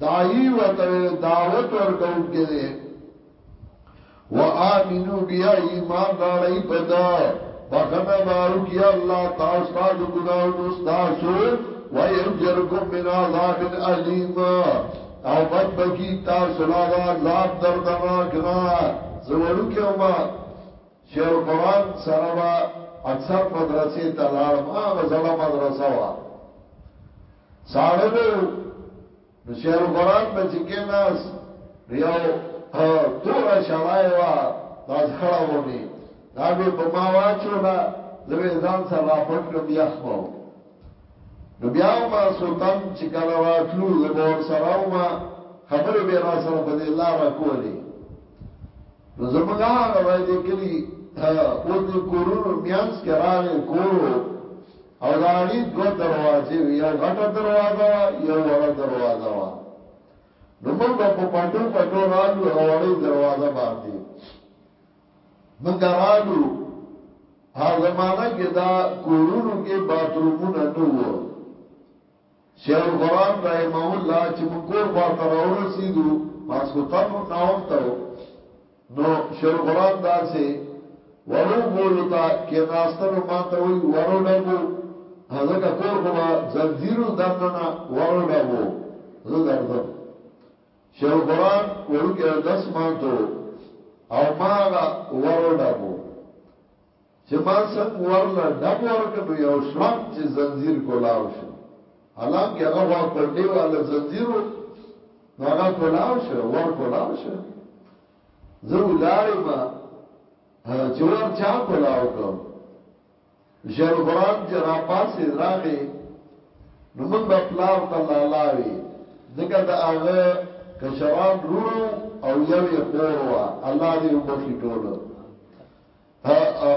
داعی ورته دعوت ورکون کې دي و امنو بیا ایمان راړی پدا بخنا باو کی الله تاسو تاسو ګناونو تاسو و یجرکم من عذاب الیم او بچ بکی تاسو لا عذاب دردناک نا زوړو کې ما شعر قران سره وا اکثر مدرسې تلارم هغه زړه مدرسه وا ساړه به وو نو شیخ القرآن به چې کېناس نو یو توره شړای وه داس خړه غونې دا به په ما واچوله زه به ځان سره را پټ کړم یخ به و نو بیا ما سوتن چې کله راتلو زه به ورسره وم خبرې به را سره په دې لاره کولې نو زمونږ هغه ځای دی کلي اوس دې کورونو میانس کې راغې کورو او د علي دوه دروازې وې، یو غټه دروازه وه، یو وړه دروازه وه. نو موږ به په پټو پټو رالو هغه وړې دروازه باندې. موږ رالو، هغه زمانه کې دا کورونو کې باترومونه نه وو. شیخ القرآن رحمه الله چې مونږ کور خواته راورسېدو ماسخوتن ناوخته و نو شیخ القرآن داسې وړو بولو ته کېناستلو ما ته وی وړو ډبو ځکه کور خو به زنځیرو دننه وړو ډبو زه درځم شیخ القرآن وړوکی اودس ماتو او ما هغه وړو ډبو چې ما څنګ ورله ډب ورکړ نو یو شړپ چې ځنځیر کولاو شو حالانکه هغه خوا کونډې واله ځنځیر و نو هغه کولاو شو ور کولاو شو زه ولاړې ما چې ور چا کولاو کو شیخ القرآن چې را پاسې راغې نو موږ به پلار ته لالاوي ځکه د هغه کشران رورو او یو یې خور وا الله دې وبخي ټولو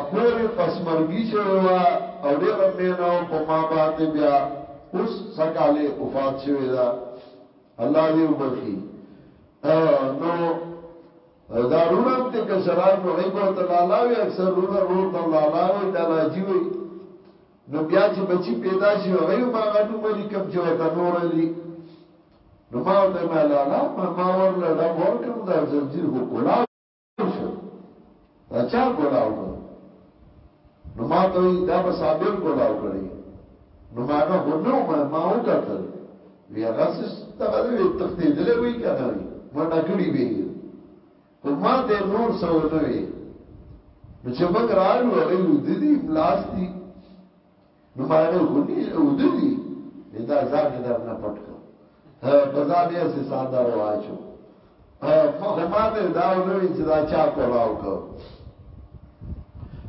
خور یې پس مرګي شوې وه او ډېره مینه وه په ما باندې بیا اوس څه کالې وفات شوې ده الله دې وبخي نو دا رونم ته کشران نو هي کو ته لالا وي اکثر رونه رور ته لالا وي لالا جی وي نو بیا چې بچی پیدا شي هغه ما غټو مری کم چې وته نور علي نو ما ته ما لالا ما ما ور لډم ور کم دا زنجیر خو کلا شو دا چا کولاو کو نو ما ته دا په صابر کولاو کړي نو ما هغه خو نو ما ما وکتل وی هغه سس دغه وی تختې دلې وی کنه وی ما ډکړي وی خو ما ته نور سو نه وی نو چې موږ رالو هغه ودی ملاستي نو ماڼۍ خو ني اوده دي وي دا ځان يې درنه پټ کړ په ځان يې هسې ساندر واچو خو ماته يې دا ونه ويل چې دا چا کولاو کړ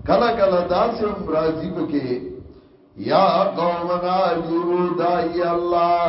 کله کله داسې هم راځي پکې یا قومنا اجیبو دائی اللہ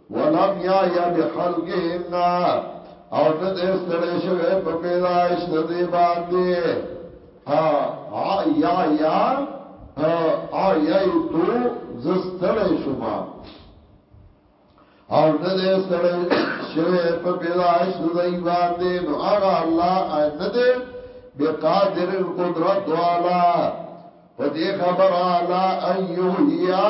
ولم یا یا بخلقهن او نه دې ستړې شوې په پیدائش د دې باندې ها یا یا ها یا تو زستړې شوما او نه دې ستړې شوې په پیدائش د دې باندې نو هغه الله نه دې بقادر القدرت والا پدې خبره لا ايو هيا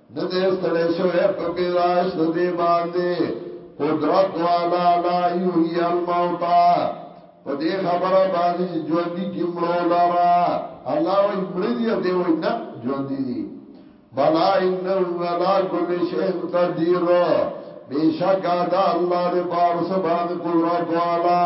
نه دې ستړې شوې په پیدائش د دې باندې قدرت والا لا یحیی الموت په دې خبره باندې چې ژوند کی مړو لرا الله وای مړ دی او دی وای نه ژوند دی بلا انه علا کل شیء قدیر بیشک ادا الله دې پارس باندې قدرت والا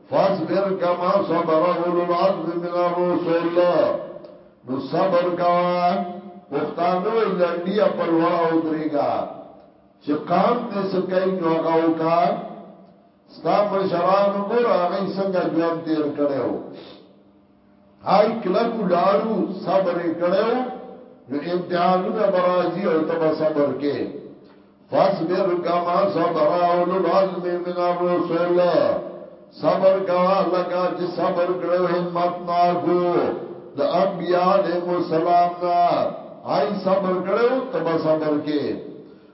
فاصبر کما صبر اولو العزم من الرسول نو صبر کوا پختانو لنډیا په لوړه ودرېګا چې قام دې سکای نو هغه وکا ستا مشران ګور هغه څنګه ژوند تیر کړو هاي کلک لاړو صبر کړو نو امتحانونه برازي او تب صبر کې فاصبر کما صبر اولو العزم من الرسول صبر کوا لکا چې صبر کړو همت ناکو د انبیاء علیهم السلام نا هاي صبر کړو تب صبر کې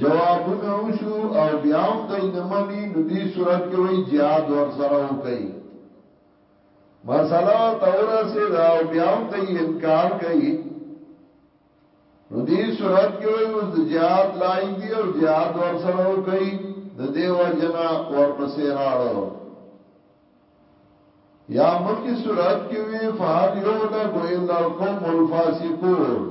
جوابونه وشو او بیا هم دای نه منی نو دی صورت کې وای jihad ور سره وکي مساله ور تور سه دا او بیا هم دی انکار کوي نو دی صورت کې وای اوس د jihad لایق دی او jihad ور سره وکي د دې وجنا ور پسې راړو یا مخکې صورت کې وی فهل یهلک الا القوم الفاسقون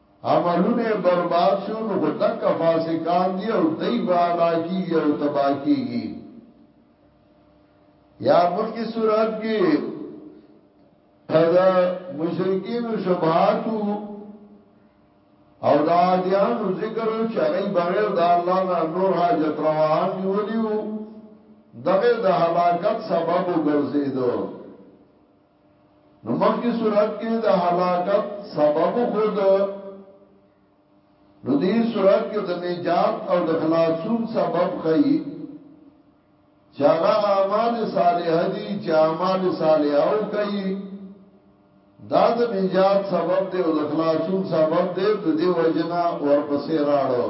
عملونه یې برباد شو نو خو دک فاسقان دی او دی به هلاکی یو تباکیږي یا مخکې صورت کې دا مشرکین او شبهات او دا دیان ذکر او چغی بغیر د الله نه نور حاجت روان نیولیو دغه د هلاکت سبب وګرځیدو نو مخکې صورت کې د هلاکت سبب خود نو دې صورت کې د نجات او د خلاصون سبب خي چې هغه اعمال صالحه دي چې اعمال صالحه او کوي دا د نجات سبب دی او د خلاصون سبب دی د دې وجنا ورپسې راړو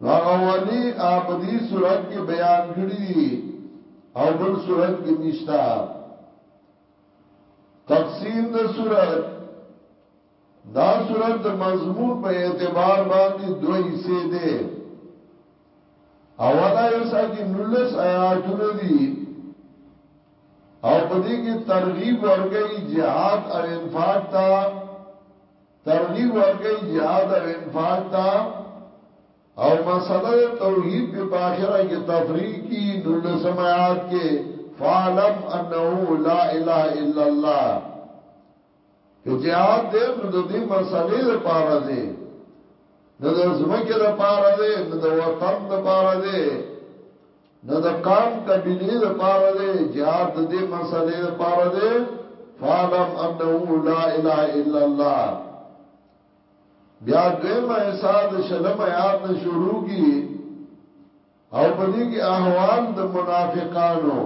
نو هغه ولی په دې صورت کې بیان کړی دی او بل صورت کې نشتا تقسیم د صورت دا صورت د مضمون په اعتبار باندې دوه حصے دي اوله حصہ کې نلس آیاتونه دي او په دې کې ترغیب ورکړي jihad او انفاق ته ترغیب ورکړي جهاد او انفاق ته او مسله توحید په باخره کې تفریق کی نو لسمات کې فعلم انه لا اله الا الله که جهاد دې نو د دې مسلې لپاره دی نو د زمکه لپاره دی نو د وطن لپاره دی نه د قام قبیلی د پاره دی جهاد د دې مسلې د پاره دی فعلم انه لا اله الا الله بیا دویم ایسا د شلم آیات نه شروع کی او پدې کې احوال د منافقانو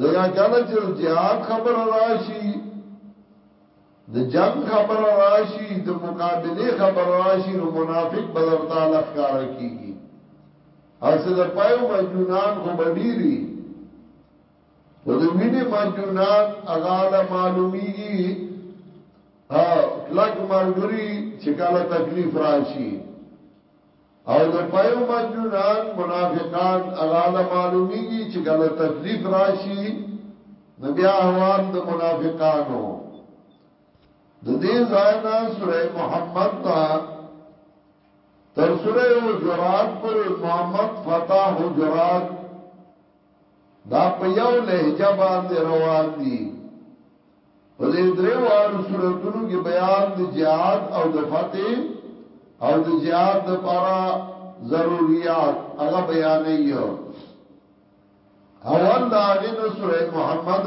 زګه کله چې جهاد خبر راشي د جنگ خبر راشي د مقابله خبر راشي نو منافق بدر تعالی ښکار کیږي اسه د پایو مجنونان خو بډيري او د ویني مجنونان اغاله معلومیږي ها کلک مرګري چې کله تکلیف راشي او د پيو مجنونان منافقان هغه له معلوميږي چې کله تکليف راشي نو بیا احوال د منافقانو د دې ځاینا سوره محمد نا تر سوره حجرات پر محمد فتح حجرات دا په یو لهجه باندې روان دي په دې درې واړو صورتونو کې بیان د جهاد او د فتح او د جهاد د پاره ضرورت هغه بیان یو اول دا غنه سوره محمد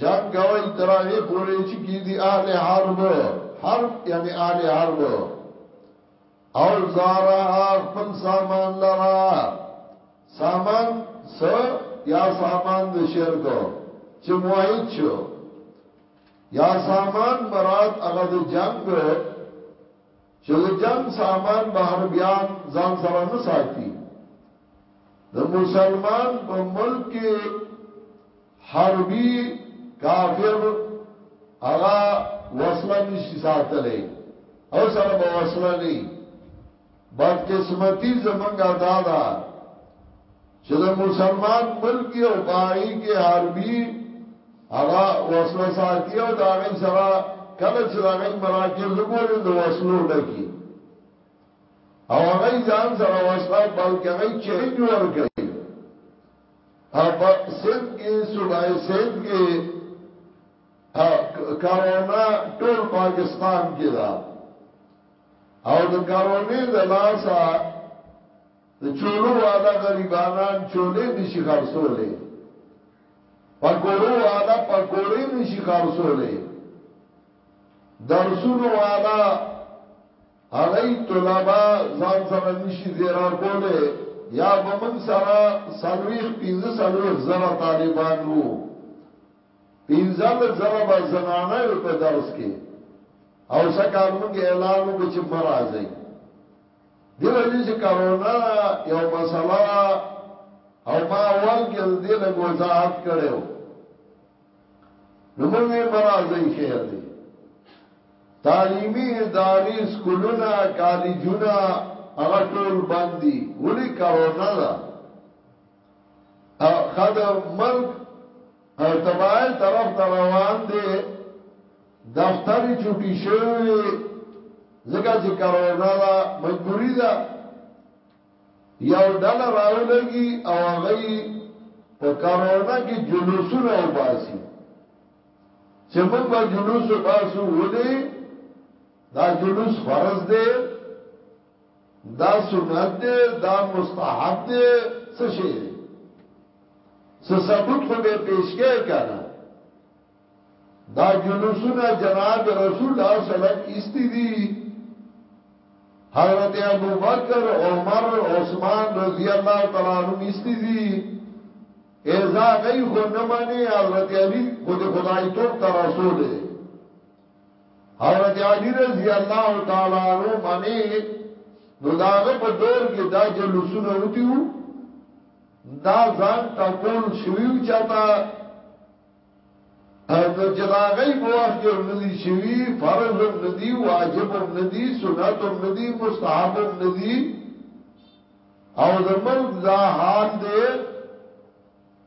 جنګ کوي تر هغه پورې چې کی دي اهل حرب حرب یعنی اهل حرب او زارها خپل سامان لرا سامان س یا سامان د شرک چې موحد شو یا سامان مراد هغه د جنگ چې د جنگ سامان بهر بیان ځان سره نه ساتي د مسلمان په ملک کې حربی کافر هغه وسله نشي ساتلې او سره به وسله نه بدقسمتی زمونږه دا ده چې د مسلمان ملک او پای کې حربي هغه وسله ساتي او دا غي سره کله چې دا غي مراکز وګوري نو وسلو ډکی او هغه ځان سره وسله بلکې هغه چینج ور کوي اب سندھ کې صوبای سندھ کې کرونا ټول پاکستان کې دا او د کرونا د لاسه د چولو والا غریبانان چولې نشي خرڅولې پکوړو والا پکوړې نشي خرڅولې درسونو والا هغوی طلبا ځان سره نشي زیرا کولی یا به موږ سره څلوېښت پنځه څلوېښت زره طالبان وو پنځلس زره به زنانه وې په درس کې او سکال موږ اعلان وکړو چې مه راځئ دی وجه چې کرونا دا یو مسله دا او ما اول کې دې لږ وضاحت کړو نو موږ یې مرازئ خیر دی تعلیمی اداری سکولونه کالجونه هغه ټول باندې ولی کرونا دا خد ملک تبای طرف ته روان دی دفتر چټی شوی زګه چې کرونا دا مجبوری دا یو ډله راولږي او هغه په کرونا کې جلوسونه وباسي چې موږ به جلوس وباسو ولې دا جلوس فرض دی دا سنت دی دا مستحب دی څه شي څه ثبوت خو به پیش کې کنه دا جلوسونه جناب رسول الله صلی الله علیه وسلم ایستی دي حضرت ابوبکر عمر عثمان رضی الله تعالی عنهم ایستی دي ایزا غی خو نه مانی حضرت علی خود خدای توپ تر رسوله حضرت علی رضی الله تعالی عنہ معنی نو داغه په دور کې دا جلوسونه ودیو دا ځان ټاکول شویو چاته او که چې داغی په وخت کې هم ندی شوی فرض هم ندی واجب هم ندی سنت هم ندی مستحب هم ندی او زملک دا حال دی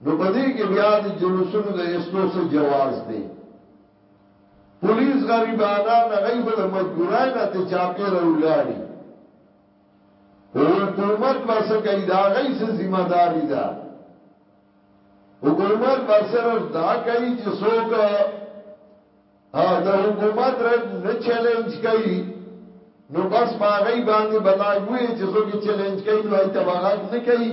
نو پدې کې بیا د جلوسونو د استو سره جواز دی پولیس غریبانا نه غي خو د مجبورای نه ته چاپیر ولاړی حکومت بس کوي دا غي څه ذمہ داری ده دا حکومت به صرف دا کوي چې څوک د حکومت رد نه چیلنج کوي نو بس باغی باندې بلاګوي چې څوک چیلنج کوي نو ایت باغک نه کوي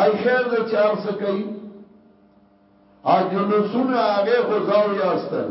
آی خیر د چار څه کوي اجلسونه هغه خو زاو یاستل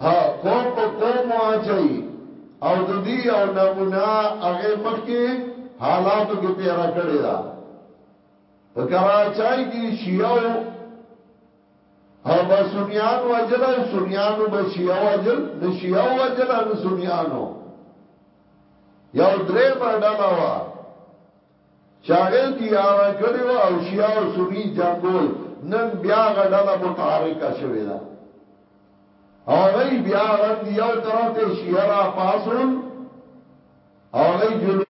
ها قوم په قوم واچي او د دې او نمونه هغه مخ کې حالاتو کې پیرا کړی دا په کراچۍ کې شیاو او با سنیان وجل او سنیانو به شیاو وجل نه شیاو وجل نه سنیانو یو درې مډالا وا چې هغه یې تیاره کړې وه او شیعه او سني جنګول، نن بیا هغه ډله متحرکه شوې ده او هغه یې بیا ړنګ دي، یو طرف ته شیعه را پاڅول او هغه یې جلوس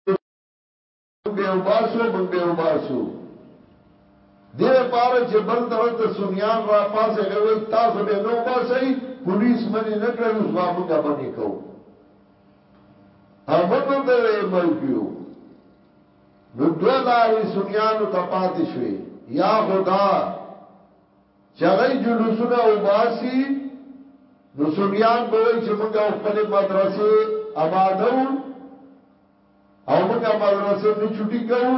موږ به وباسو، موږ به وباسو، دې لپاره چې بل طرف ته سنیان را پاڅي، هغه وایي تاسو به نه وباسئ، پولیس منې نه کړل، اوس به موږ منې کوو. احمدو ته وې ملک یو نو دو لارې سنیانو ته پاتې شوې یا خدا چغی جلوسونه وباسي نو سنیان به وای چې موږ خپل مدرسې آبادو او موږ مدرسې نه چټي کوو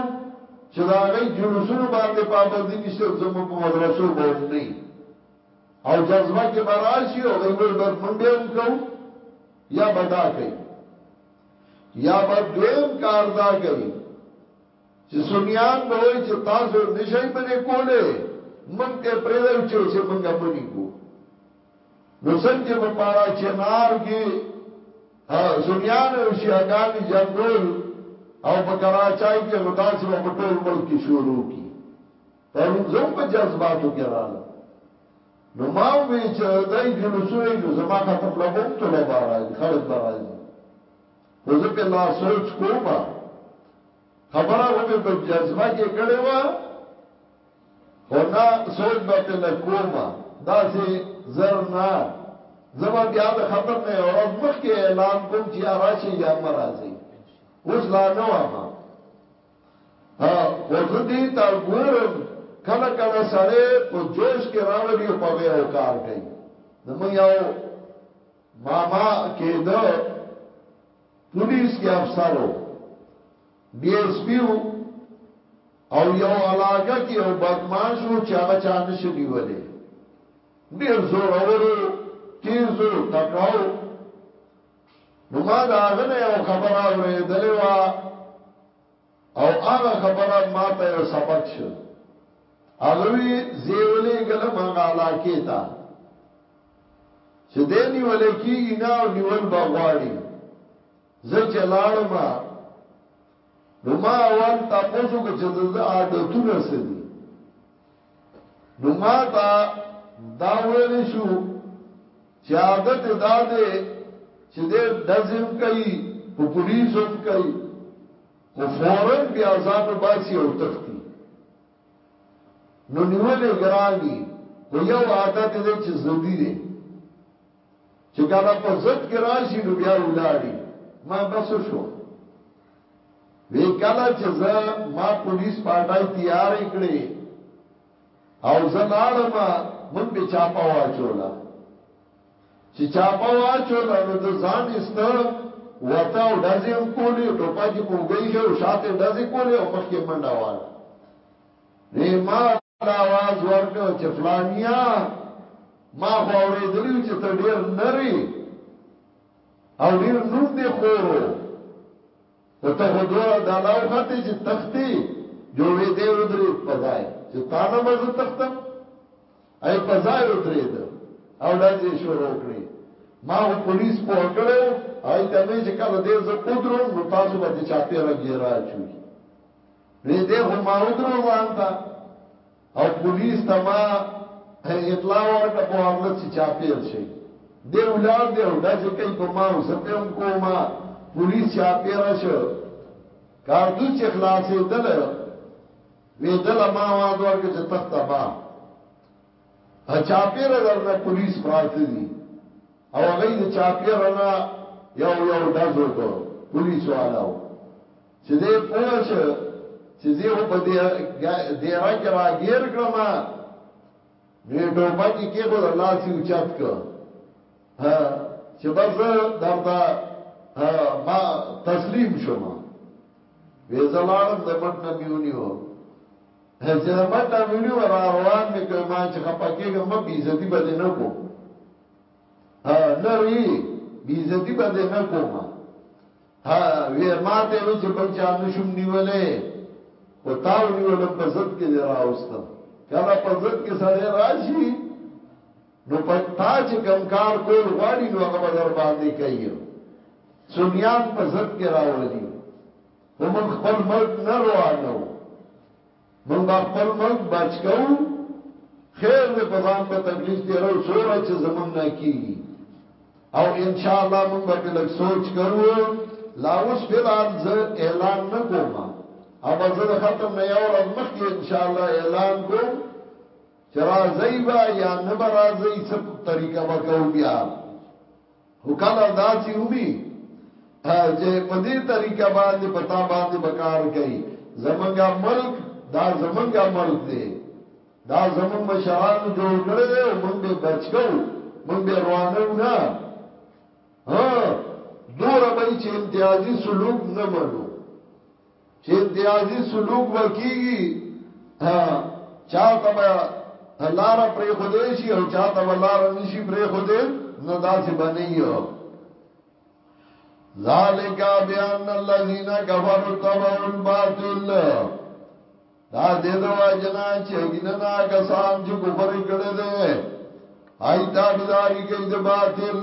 چې دا غي جلوسونو باندې پابندي نشته زمو په مدرسو باندې نه او جذبه کې براشي او غي وای بس موږ به هم کوو یا به دا کوي یا به دویم کار دا کوي چې سنیان به وایي چې تاسو نشئ بده کوله مونږ ته پریدو چې اوسه مونږه منی کو نو څنګه په پارا چنار کې سنیان او شیعاګان جنگول او په کراچای کې نو داسې په ټول ملک کې شروع کی پرون زوم په جذباتو کې رااله نو ما وی چې دا جلوسونه نو زما ختم نه بوم طلبه راځي خلک به راځي خو زه په لا سوچ کوم خبره خو مې په جذبه کې کړې و خو نه سوچ به په نه کوم دا سه زر نه زما بیا د ختم نه اورز مخ کې اعلان کوم چې راشي یا مرাজি اوس لا نه وامه ها خو زه دې تا ګورم کله کله سړی په جوش کې راولي او په ویو کار کوي د مې یو ماما کېده پولیس کې افسرو ډي اس پی او یو علاقه کې یو بدمعشو چې هغه چا نشنی ولې ډیر زور اورو تیزو تکړاو نو ما دا غنه یو خبره اورېدلې وا او هغه خبره ما ته یو سبق شو هغه وی زیولې ګل ما غالا کېتا چې دې نیولې کیږي نه او نیول بغواړي زه چلاړم نو ما اول تاسو وکړ چې د عادتونه څه دي نو ما تا دا ویل شو چې عادت دا دی چې د دزم کوي په پولیسوم کوي خو فورن بیا ځانو باسي او تختی نو نیولې ګرانی خو یو عادت دې چې زدي دي چې کله په ضد کې راشي نو بیا ولاړی ما بس شو وی کله چې زه ما پولیس پاټای تیار کړې او زه لاړم مونږ به چاپا واچولا چې چاپا واچولا نو د ځان است وته او دزم کولې ټوپا کې پوګې خو شاته دزې کولې او مخ کې منډه واله نه ما دا आवाज ورکړ چې فلانیا ما خو اورېدلی چې ته ډېر نری او ډېر نوم دې خورو خو ته خو دوه دا لاو خطې چې تختی جو وې دې ودرې پځای چې تا نه بز تختم ای پځای ودرې ده او ډزې شروع کړې ما خو پولیس په کړو هاي ته مې چې کله دې زه ودروم نو تاسو به چاپیره ګیرا چوي نږدې خو ما ودرو ځان ته او پولیس ته ما اطلاع ورکړه په حمله چې چاپیر شي دی ولار دی او دا چې کوي په ما او زپم کوما پولیس چاپیر شو کارتو چې خلاصې دل وی دل ما واز ورکړه چې تخته با چاپیر درنه پولیس پراته دي او هغه د چاپیر نه یو یو دزو کو پولیس والو چې دی پوه شو چې زه خو په دیره کې راګیر کړم نو ټوپک یې کېښود الله سي اوچت کړ چې بس زه درته ما تسلیم شوم وې زه لاړم د مټ نه مې ونیو چې د مټ نه مې ونیو را روان مې کړ ما چې خپه کېږم مه بېعزتي به دې نه کوم نری بېعزتي به دې نه کوم ها وی ماته وی چې بل چا نشم نیولې خو تاو نیولم په زد کې دی راوستم کله په زد کې سړی راشي نو پتا چې کم کار کول غواړي نو هغه بدر باندې کوي سنیان په زد کې راولي هم خپل ملک نه روانو مونږ به خپل ملک بچ کوو خیر دې په ځان په تکلیف تیرو سوره چې زمونږ نه کیږي او ان شاء الله مونږ به لږ سوچ کوو لا اوس فلحال زه اعلان نه کوم او به زه د ختم نه یو ورځ مخکې ان شاء الله اعلان کوم چې راځي به یا نه به راځي څه طریقه به کوو بیا هو کله داسې وي چې په دې طریقه باندې پتا باندې بکار کوي زمونږه ملک دا زمونږه ملک دی دا زمونږ مشرانو جوړ کړی دی او مونږ به بچکو مونږ به روانو نه ها دور به چې امتیازي سلوک نه منو چې امتیازي سلوک وکيږي چاته به لار پرې خودې شي او چاته به لار نشي پرې خودې نو داسې بنئیو ذالک بیان الذین کفروا تبعوا الباطل دا دې د واجنا چې ګیننا کسان چې کفر کړي دي آی تابعداري کوي د باطل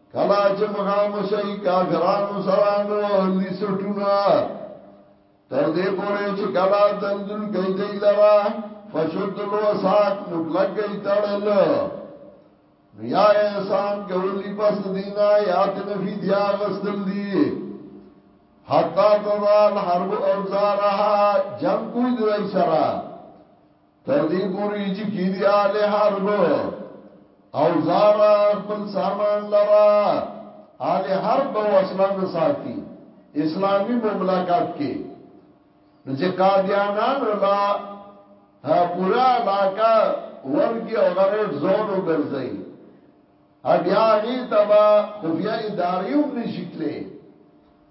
کلا چې مخامخ شي کافرانو سره نو اهلی سټونه تر دې پورې چې کلا دلدل گئی دی لرا فشد الوساق نو کلک گئی تړل نو یا احسان کولی پس دینا یا تنفی دیا غستل دی حتا تضال حرب اوزارها جنگ کوئی دی سره تر دې پوری چې کی دی آل حرب او زارا خپل سامان لرا آل حرب او اسلام ساتي اسلامی مملکت کې نو چې قادیانان لا پورا علاقہ ورکی او غریب زونو ګرځي او بیا هغې ته به خفیه ادارې هم نه شي تللی،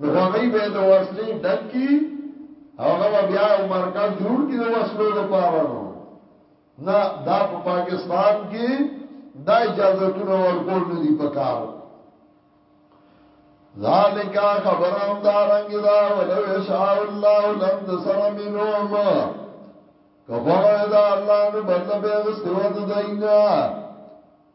نو خو هغوی به یې د وسلې ډک کړي او هغه به بیا یو مرکز جوړ کړي د وسلو لپاره. نو نه، دا په پاکستان کې دا اجازتونه ورکول نه دي په کار. ذالک خبره همدارنګه ده، ولو یشاء الله لانتصر منهم، که خوښه وی د الله نو بدله به یې اخیستې وه د دوی نه.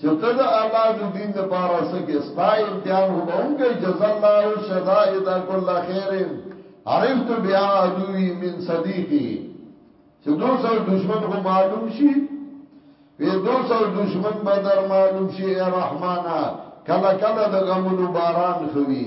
چه ته د الله د دین د پاره څه کې ستا امتحان خو به هم کوي جزا الله الشدائد کل خیر عرفت بها عدوی من صدیقی چه دو سو دشمن خو معلوم شي وی دو سو دشمن به در معلوم شي اے رحمانا کله کله د غمونو باران خوي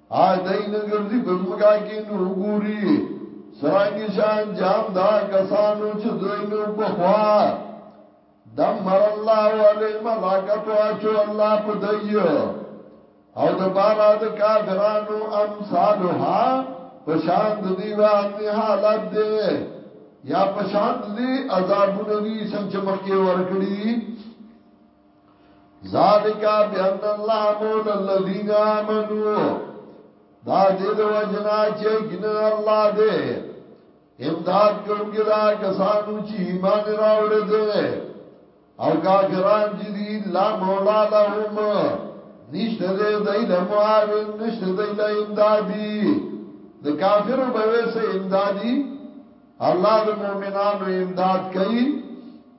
آ دای نه ګرځي په ځمکه کې نو ګوري سرانګي شان جام دا کسانو چې دوی نو په خوا دمر الله علی ملاکت واچو الله په دایو او د پارا د کافرانو امثالها پشان د دی باندې حالت دی یا پشان د دی عذابونه دي څنګه مخکې ورکړي ذالک بان الله مولا الذين امنوا دا دې د وجنا چې ګن الله دې امداد کوونکی دا کسانو چې ایمان راوړل دي او کافران چې دي لا مولا لهم نشته دې دای له معاون نشته دې له امدادي د کافر به وسه امدادي الله د مؤمنانو امداد کوي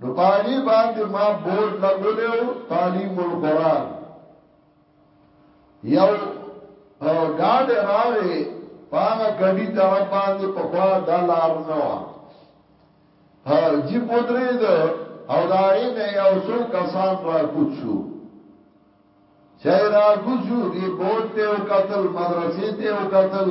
نو پاغي باندې ما بورډ لګولیو تعلیم القرآن یو ګاډ راغې پاغه ګډي طرف باندې په خوا د لار نه وا ها جی پودرې د او دای نه یو څو کسان را کوچو چای را کوچو دی بورډ ته او قتل مدرسې ته او قتل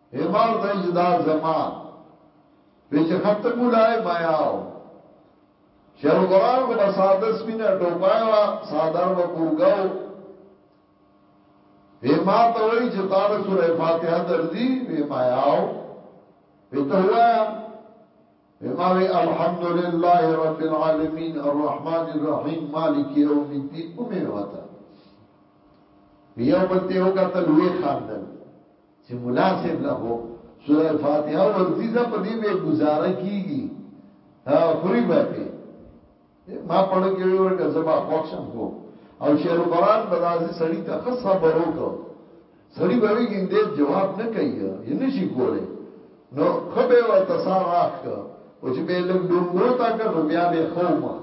هی ما ورته وویل چې دا زما وی چې خط مولای ما یاو شیخ القرآن خو به ساده سپینه ټوپای وا سادر به پوګاو وی ما ته وای چې تعالی سوره فاتحه درځي وی ما یاو وی ته وایا وی ما وی الحمدلله رب العالمین الرحمن الرحیم مالک یوم الدین اومه وتا یو بلته وکتل وی خاندل چی ملا صیب له خو سوره فاتحه ورځی ځه په دی به گزاره کیږی ها خوری به کی ما پړو کې ورګه زبا خوښ شم خو او شیخ القران بدازي سړی ته خصه بروکو سړی به وی ګندې جواب نه کوي یې نشي کوله نو خبه ورته سار راخ او چې به لګ ډونګو تا ک نو بیا به خو مخ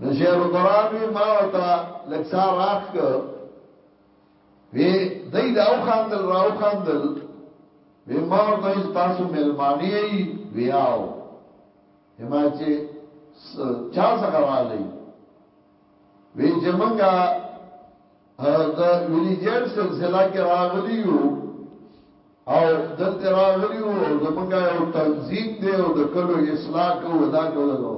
نو شیخ القران وی ما ورته لګ سار راخ وی دای دا او خاندل راو خاندل وی ما او دای تاسو ملمانی ای وی آو ما چې چا څنګه را لې وی چې منګه دا ویلیجر سلسله کې راغلی یو او دلته راغلی یو او زمونږه یو تنظیم دی او د کلو اصلاح کو ادا کو دا کو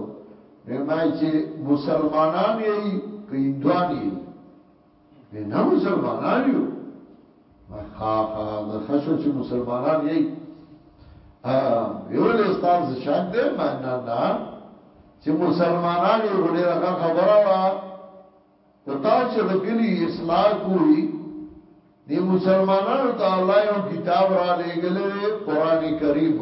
نه ما چې مسلمانان یې کې هندوان یې دی نه مسلمانان یو خاخا د خشو چې مسلمانان یی یو له استاد شک دی معنا دا چې مسلمانان یو غډې راخه خبره وا او تاسو چې د کلی اصلاح کوی دی مسلمانانو ته الله یو کتاب را لېګلې قران کریم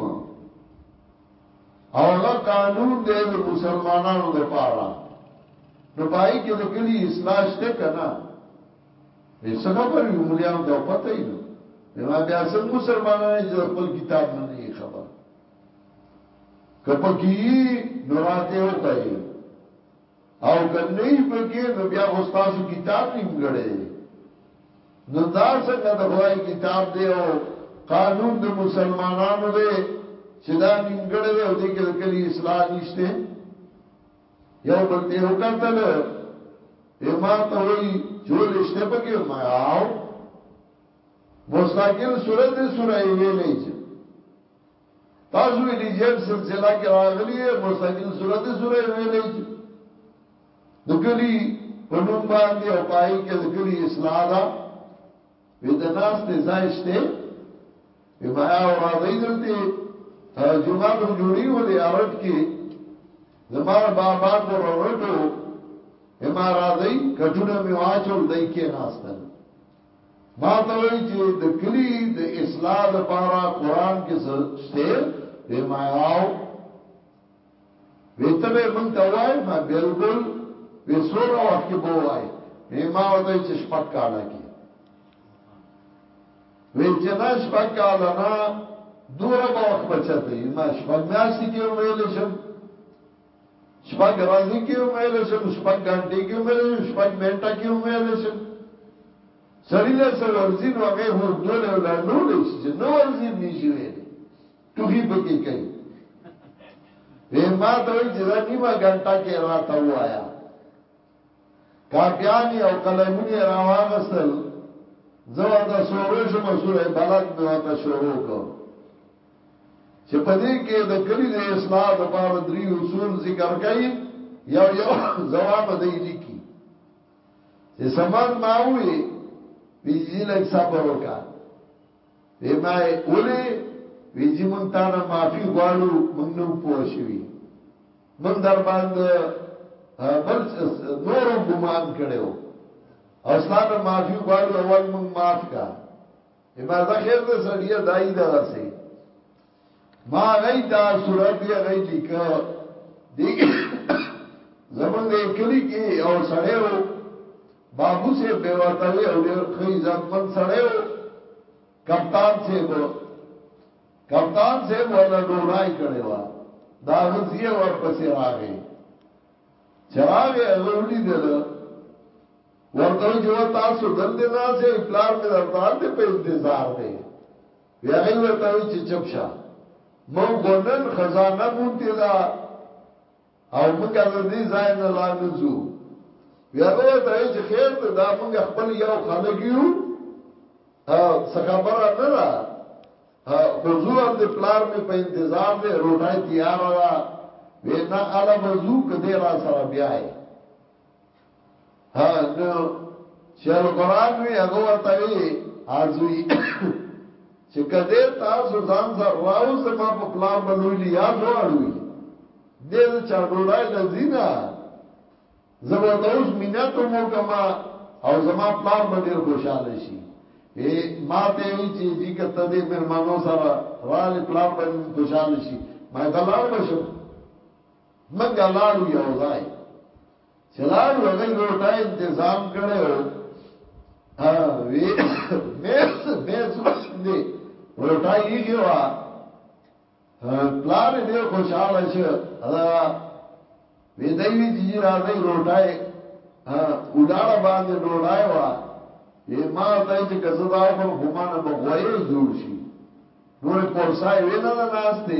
او هغه قانون دی د مسلمانانو د پاره نو پای کې د کلی اصلاح شته کنه به څه خبر یو مليان ته پته یې نو ما بیا څنګه مسلمانانه چې خپل کتاب نه نه خبر کپکی نوراته وکړي او که نه یی پکې نو بیا خو ستاسو کتاب نیمګړی دی نو دا څنګه د خدای کتاب دی او قانون د مسلمانانو دی چې دا نیمګړی دی او دې کې د کلی اصلاح نشته یو بل ته وکتل ما ته وی چول شته پکې ما آو مستقل سورته سورې ویلې چې تاسو ویلي جیب سلسله کې راغلي مستقل صورت سوره ویلي د کلی په نوم باندې او پای کې د کلی اصلاح ده وې د ناس ته ځایشته وې ما اور راځي دلته ترجمه خو جوړي و دې ارټ کې زمار بابا کو رټو ما راځي کټونه می واچول دای کې ناستل ما ته وای چې د کلی د اصلاح لپاره قران کې سشته وې ما یاو وې ته به مونږ ته وای ما بالکل وې سوره وخت کې بو وای وې ما وته چې شپک کاله کې وې چې نه شپک کاله نه دوره به وخت بچته ما شپک میاشتې کې ویل شم شپږ ورځې کې هم ویل شم شپږ غنټې کې هم ویل شم شپږ منټه کې هم ویل شم سړی له سو ورځي نو هغه هو دولې ولا نولې چې نو ورځي نشي ویلې ټوخي پکې کوي وې ما ته وی چې دا نیمه غنټه کې راته وایا کاپیانی او قلمونی راواغستل زه ورته شروع شم سورې بلد مې ورته شروع کو چې په دې کې د کلي د اصلاح لپاره درې اصول ذکر کړي یو یو ځواب دی لیکي چې سمر ما وې ویجی لک صبر وکا وی ما اولی ویجی مونږ تا نه معافي غواړو مونږ نو پوه شوی مونږ در باندې بل نورو ګمان کړو او ستانه معافي غواړو اول مونږ معاف کا ما دا خیر دې سړی دای دا سي ما غي دا صورت دی غي لیک دی زمون دې کلی کې او سړی وو بابو سے به وته وی او ډېر خې عزت من سړی وو کپتان سے به کپتان سے ولا ډورای کړي وا دا غزیه ورپسې راغی چراغ غوړي دل ورته وی چی وه تاسو دلته ناست یی پلار می درته هلته په انتظار دی وی هغه ورته وی چی چپ شه موږ خو نن خزانه مونتی ده او موږ د دې ځای نه لا نه ځو وی هغه ورته وی چی خیر ده دا موږ خپل یو خلک یو څه خبره نه ده حضور هم د پلار می په انتظار دی روټای تیار ده وی نه الا بزو کده را سره بیای ها نو چې القرآن وی هغه ورته وی ازوی چې کده تاسو ځان سره راو زما په پلار بلوی لیا شو اړوي دې چا ډوړای لذینا زبر ته اوس مینات مو کما او زما پلار به ډیر خوشاله شي اے ما ته وی چې جی کته دې مهمانو سره را لې پلار به خوشاله شي ما ته لاړ بشم منګه لاړو یو ځای چې راړو هغه لوټه تنظیم کړي او ها وی میز میز دې لوټه یې کېوا پلار دې خوشاله شه دا وی دی وی چې راځي لوټه ها ولاړه باندې ډوډای وا یې ما ته چې کزدا خور خمانه بغوي جوړ شي نور پورسای وینه نه ناشته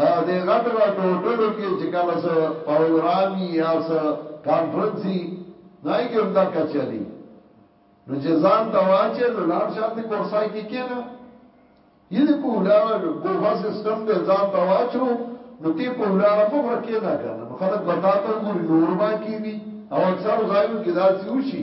او دې غټو غټو هوټلو کې چې کله څه پروګرام وي یا څه کانفرنس وي نو هغه کې هم دا کچه دي نو چې ځان ته واچې نو لاړ شه هلته کورسای کې کېنه یې دې په ولاره بوفه سیستم دې ځان ته واچو نو تی په ولاره په غره کې نه کنه نو خلک به تا ته وګوري نور باقی دي او اکثر ځایونو کې دا سی وشي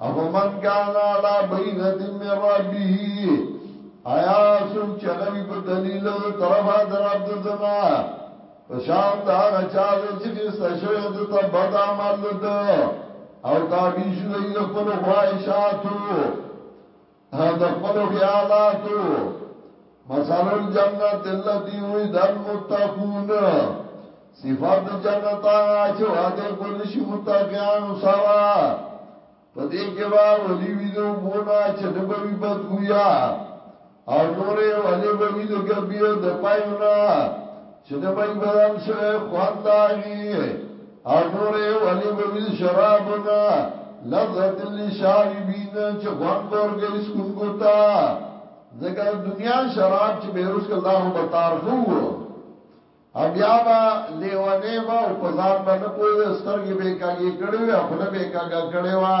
افمن کان علی بینت من ربه آیا سو چغوی په دلیل د طرفه در عبد زنا پشان دا غچا دې چې خسته شوی د ته بد عمل ده او تابع شو د خپل خواهشاتو د خپلو خیالاتو مثل الجنت التي وعد المتقون صفات جنت هغه چې وعده کول شي متقینانو سره په دې کې با ولي ویدو بونا چې نه به وي بدګویا او نورې ولې به وي د ګبیو د پایونه چې د مۍ بیان شوی خوند د هغې او نورې ولې به وي د شرابو نه لذت للشاربین چې خوند به ورکوي څکونکو ته ځکه د دنیا شراب چې به یې وڅکل دا خو به تارخه وو او بیا به لیونی به او په ځان به نه پوهېده سترګې به یې کږې کړې وې خوله به یې کږه کړې وه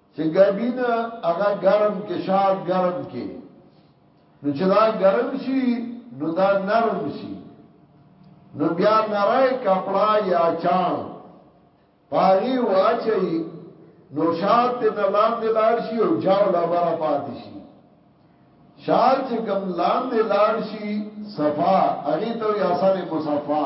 چې ګابینه هغه ګرم کې شا ګرم کې نو چې دا ګرم شي نو دا نرم شي نو بیا نره کپڑا یا چان پاغي واچي نو شات نه لاندې لاړ شي او جاو لا برا پات شي شال چې کم لاندې لاړ شي صفا هغه ته یا سره مصفا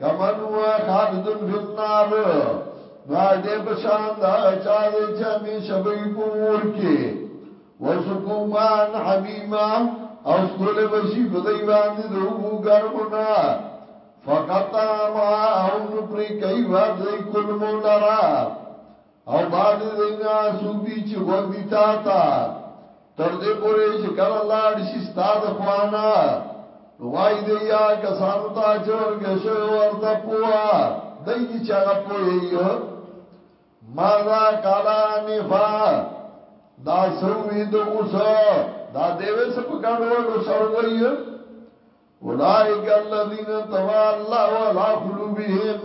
کمن هو خالد فی النار نو هغه په شان دا چا دې چې همیشه به پور کې وسقومان حمیما او سکول بشی په دی باندې د وګو ګرمنا فقط ما او نو پری کوي واځي کول مولرا او بعض دینا سوک دی چی غوږ دی تا تا تر دې پورې چې کله لاړ شي ستاد خوانه وای دی یا کسانو ته چې ورګه شوی ورته پوا دای دي چې هغه پوي ماذا قالا نفا دا سوی د اوس دا دیوې سپ ګډوډو سر وای اولائک الذین تبع الله علی قلوبهم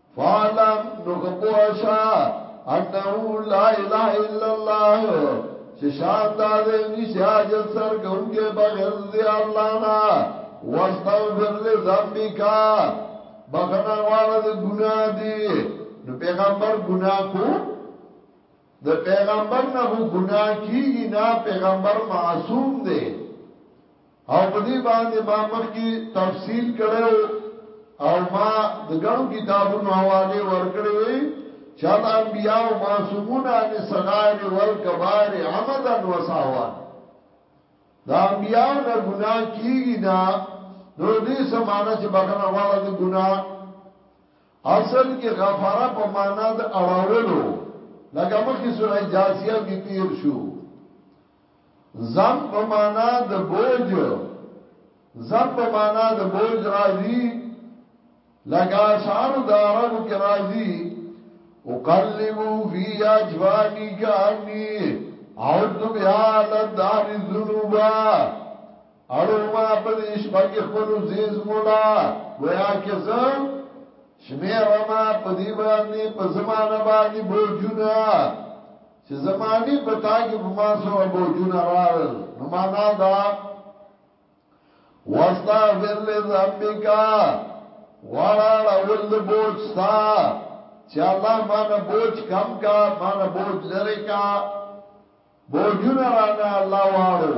فعلم نو خپوشا انه لا اله الا الله چې شان دا دې نشي حاجت سر کوونکې بغیر دې الله نه واستغفر لذنبک بخنه غواړه د ګناه دی نو پیغمبر ګناه کو د پیغمبر نه خو ګناه کیږي نه پیغمبر معصوم دی او په دې باندې ما مخکې تفصیل کړی وو او ما د ګڼو کتابونو حوالې ورکړې وې چې الانبیاء معصومون عن الصغائر والکبائر عمدا و سهوا د انبیاء نه ګناه کیږي نه نو دې سمانه چې بخنه غواړه د ګناه اصل کې غفاره په معنا د اړولو لکه مخکې سورې جاسیه کې تیر شو ضم په معنی د بوج ضم په معنی د بوج راضی لکه اشعار د عربو کې راضی اقلبو فی اجفانی کانی عود بیا لدار ذنوبا اړو ما په دې شپه کې خپل زیز مولا گویا کې زه شمیر ما په دې باندې په زمانہ باندې بوجونه چې زماني په تا کې په ما سو بوجونه راړل نو معنا دا واستغفر لذنبک واړه اول د بوج ستا چې الله مانه بوج کم کا مانه بوج لره کا بوجونه رانه الله واړو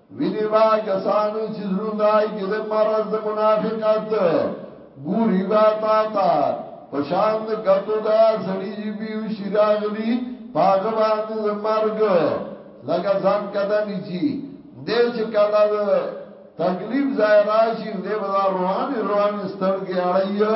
ویني با کسان چې زړونه یې کې د مرز د منافقت ګوري با تا تا پشان د کتو دا سړی جی بیو شراغلی پاغ باندې د مرګ لګا ځان کده نیچی دې چې کله تکلیف ځای راشي دې بازار رواني رواني ستړګي اړایو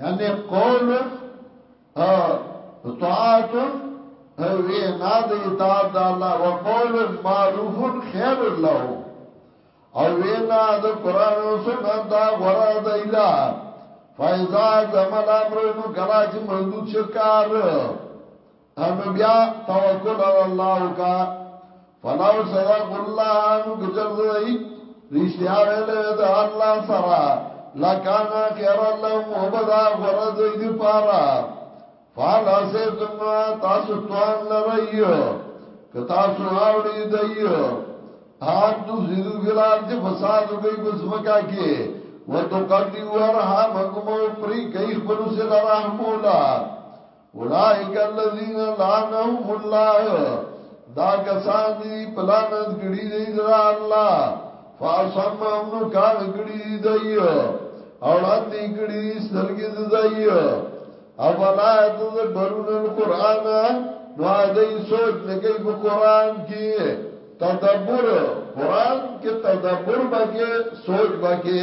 یعنی قول طاعت وینا د اطاعت د الله وقول معروف خیر له او وینا د قران او سنت دا غره د اله فایزا زمل امرونو کلا چې مضبوط شکار او نو بیا توکل علی الله وکا فلو صدق الله نو کچرځي رښتیا ویل د الله سره لکان خیر الله مبدا غرض دی پارا فالا سیتم تاسو توان لرایو که تاسو اوړی دایو ان تو زیرو فلال چې فساد وکي بزمکا کې وتقدی ورحمکم او پری کوي خپل سره رحم الله اولائک الذین لعنهم الله دا کسان دی پلانت کړي دی در الله فاسم امنو کار کړي دی دی او لاندې کړي دی سترګې دی دی افلا تذبرون القرآن نو دی سوچ نه کوي په قرآن کې تدبر قرآن کې تدبر بکې سوچ بکې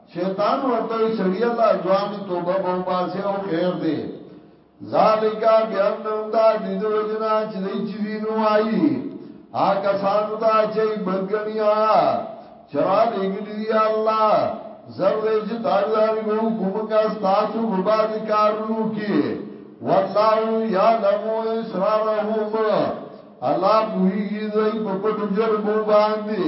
شیطان ورته وی سړیه لا ځوانی توبه به وباسې او خیر دی ذالک بیانهم دا د دې وجنا چې دای چې دینو وایي ها کسانو دا چې بدګنیا چرا لګلی دی الله زر دې چې تابعداري به کومګه تاسو په باز کارونو کې والله یعلم اسرارهم الله پوری دې په پټو جربو باندې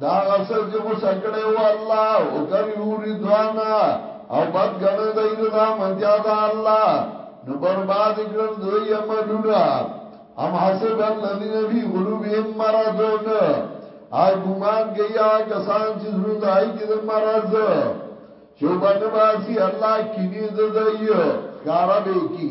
دا غسل چې غوسه کړي او الله او کریو رضوانا او بد غنه د رضا منتیا دا الله نو برباد کړل دوی عملونه ام حسب الذين في قلوبهم مرض ا ګمان گیا کسان چې زړه دای کې د مرض چوبن باسی الله کینی د دای خاربې کی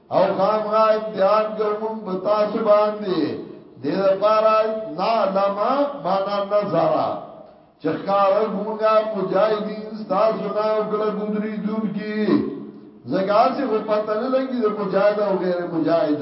او خامغا امتحان کو مونږ په تاسو باندې د دې لپاره نه لما معنا نظر چې ښکار ګونګا مجاهدین تاسو نه او کله ګدری دن کی زګاسی خو پته نه لګي د مجاهد او غیر مجاهد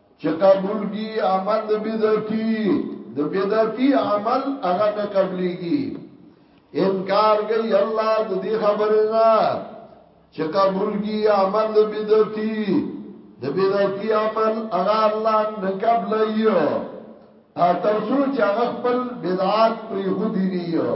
چې قبول کی عمل د بدعتي د بدعتي عمل هغه نه قبليږي انکار کوي الله د دې خبره نه چې قبول کی عمل د بدعتي د بدعتي عمل هغه الله نه قبلایي تر څو چې هغه خپل بدعات پرې خو دي نه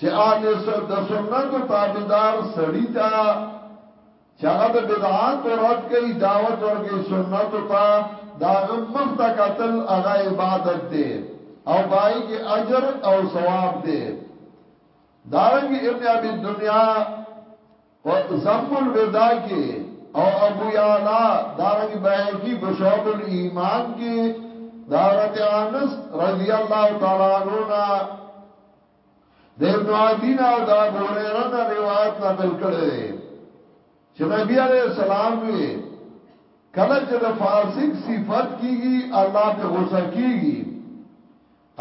چه اهل دسنتو تابعدار سړی ته چه هغه د بدعاتو رد کوي دعوت ورکوي سنتو ته دا هغه مخ ته قتل هغه عبادت دی او پای کې اجر او ثواب دی دارنګ ابن ابي دنیا په ذم الوداع کې او ابو یعلا دارنګ بهقي په شعب الايمان کې دارت انس رضی الله تعالی عنہ د ابن عدی نه او د ابو هريره نه روایت نقل کړی دی چې نبی عليه السلام وی کله چې د فاسق صفت کیږي الله په غوسه کیږي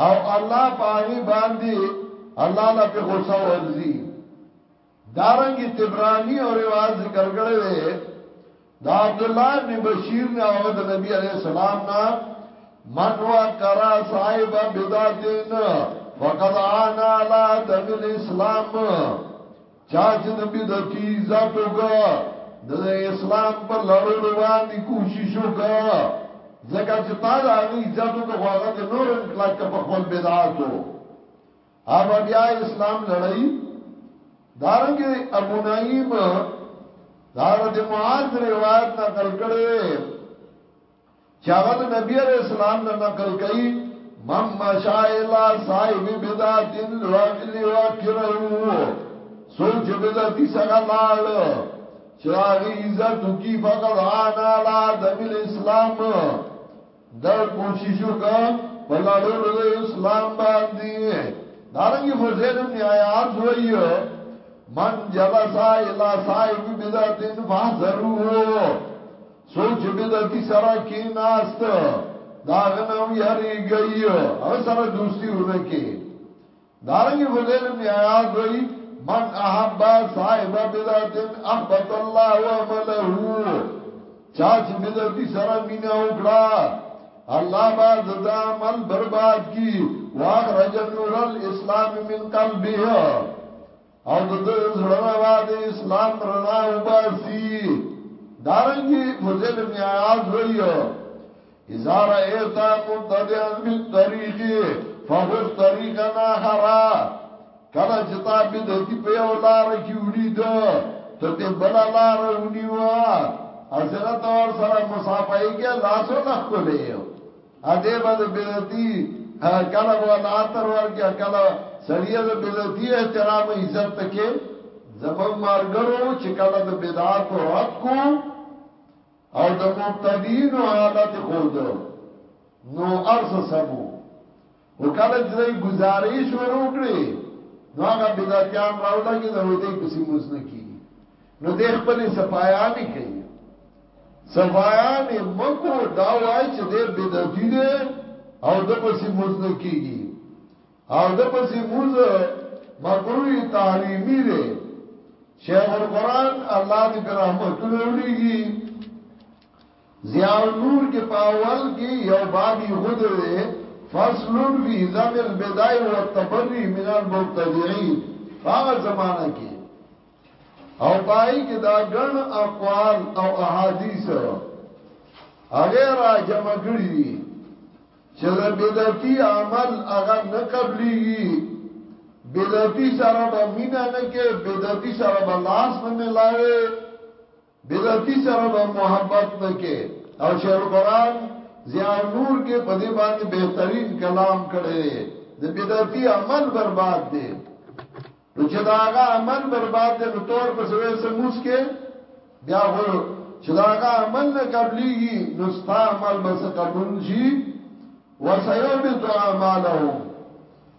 او الله پاغي باندې الله لا په غوسه ورزي دارنګ تبرانی او روایت ذکر کړی دی دا عبد الله ابن بشیر نه او د نبی علی السلام نه من وقرا صاحب بدعتین فقد عانا لا دم الاسلام چا چې د بدعتي عزت وکړه د اسلام پر لړلو باندې کوشش وکړه ځکه چې تا د هغه عزت وکړه هغه د نور انکلاک په خپل بدعاتو هغه بیا اسلام لړۍ دارنګ ابو نعیم دارت معاذ روایت نقل کړي چې هغه د نبی عليه السلام نه نقل کړي مم مشائلا صاحب بدعت لوغل وکرو سوک چې بدعتي څنګه لاړ چې هغه عزت کی فقط انا لا دم الاسلام ده کوشش وکړ په لړلو د اسلام باندې دارنګي فضیل ابن عیاض وایو من جلسا الى صاحب بدعت فحذروه سوچ بدعت سره کې ناست داغنو یری گئی او سره دوستی ونه کې دارنګ فضیل ابن عیاض وی من احب صاحب بدعت احبط الله عمله چا چې بدعتي سره مینا وکړه الله با د عمل برباد کی واخرج نور الاسلام من قلبه او د ده زړه وا د اسلام رڼا وباسي دارنګي فضل ابن عیاض ویو اذا رأيت مبتدعا في الطريق فخذ طريقا آخر کله چې تا بدعتي په یو لار کې ولید ته ته بل لار ونیو اسنه تور سره مصافحه کې لاس نه خولې هغه باندې بدعتي کله ولا تر ورکه کله سړیه د بدعتي احترام او عزت تکي زمون مارګرو چې کله د بدعات رد کو او د مبتدین حالت خود نو ارس سمو خو کله چې دوی ګزارې شروع کړې نو هغه بدعتیان راولګي د وې دې پسې موس نه کیږي نو دې خپل صفایانې کوي صفایانې مکو دا وای چې دې بدعتي دې او د پسې موس نه کیږي او د پسې موس مکروه تحریمی دې شیخ القرآن الله دې رحمتونه وړيږي ضیاء النور کې په اول کې یو باب ایښودی دی، فصل فی ذم البدع والتبری من المبتدعین، په هغه زمانه کې او په هغې کې دا ګڼ اقوال او احادیث هغه را جمع کړي دي چې د بدعتي عمل هغه نه قبليږي بدعتي سره به مینا نه کې بدعتي سره به لاس نه ملاوي بدعتی سره به محبت نه کې او شیخ القران ضیاء النور کې په دې باندې بهترین کلام کړی دی د بدعتی عمل برباد دی نو چې دا هغه عمل برباد دی نو تور په سوي سموس کې بیا خو چې دا هغه عمل نه قبليږي نو ستا عمل بس قبول شي وسيوبت اعمالهم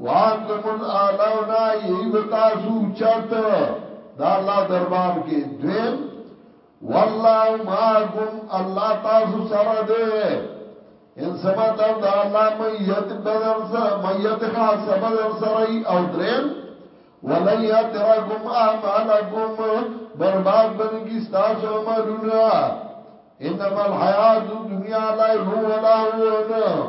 وانتم الاعلون یی به تاسو چت دا الله دربار کې دویم والله معكم الله تاسو سره دی ان سمات دا الله میت بدر سره میت خاص بدر سره او دریم ولن یترکم اعمالکم برباد بن کی تاسو عملونه انما الحیات الدنیا لعب و لهو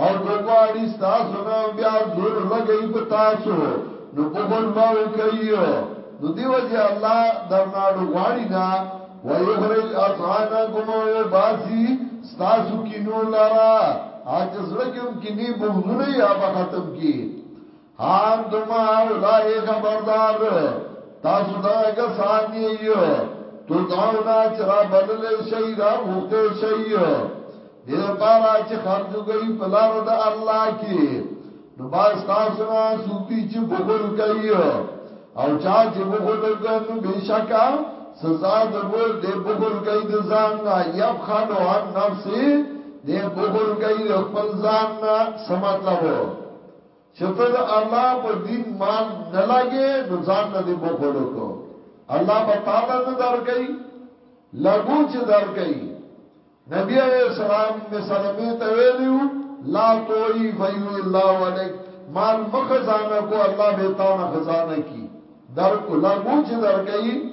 او که غواړي ستاسو نه بیا زور لګوي په تاسو نو بخل به وکړي نو دې وجې الله درنه ډو غواړي نه ويخرج اضغانکم او وباسي ستاسو کینو لره او چې زړه کې هم کینې بغضونه یا به ختم کی هان تما اولای خبردار تاسو دا کسان یو تدعونا چرا بلل شي را غوښته شي دې لپاره چې خرج کوي په لار د الله کې نو با تاسو نه سوبي چې بخل کوي او چا چې بخل وکړو بشکا سزا د بو دې بخل کوي د ځان نه يبخلو عن نفسه دې بخل کوي د خپل ځان نه سمات لبو چه ته د الله په دین مال نه لګې نو ځان ته دې بخل وکړو الله به تاله نه درکې لګو چه درکې نبی علیہ السلام ام سلمې ته ویلو لا توئی فیو الله علیک مال مخزانه کو الله به تانه خزانه کی در لګو چه درکې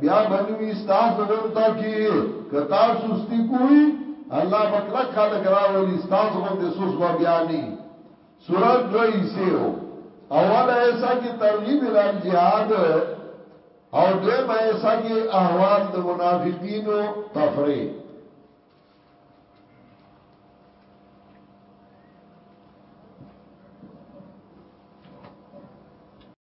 بیا بنوی ستا زغم تا کی کتا سستی کوئی الله بکلا کاله کراولی ستا زغم دې سوس با بیانی سورۃ دوی سیو اول ایسا کی ترغیب ال جهاد او دویم ایسا کی احوال د منافقین او تفریح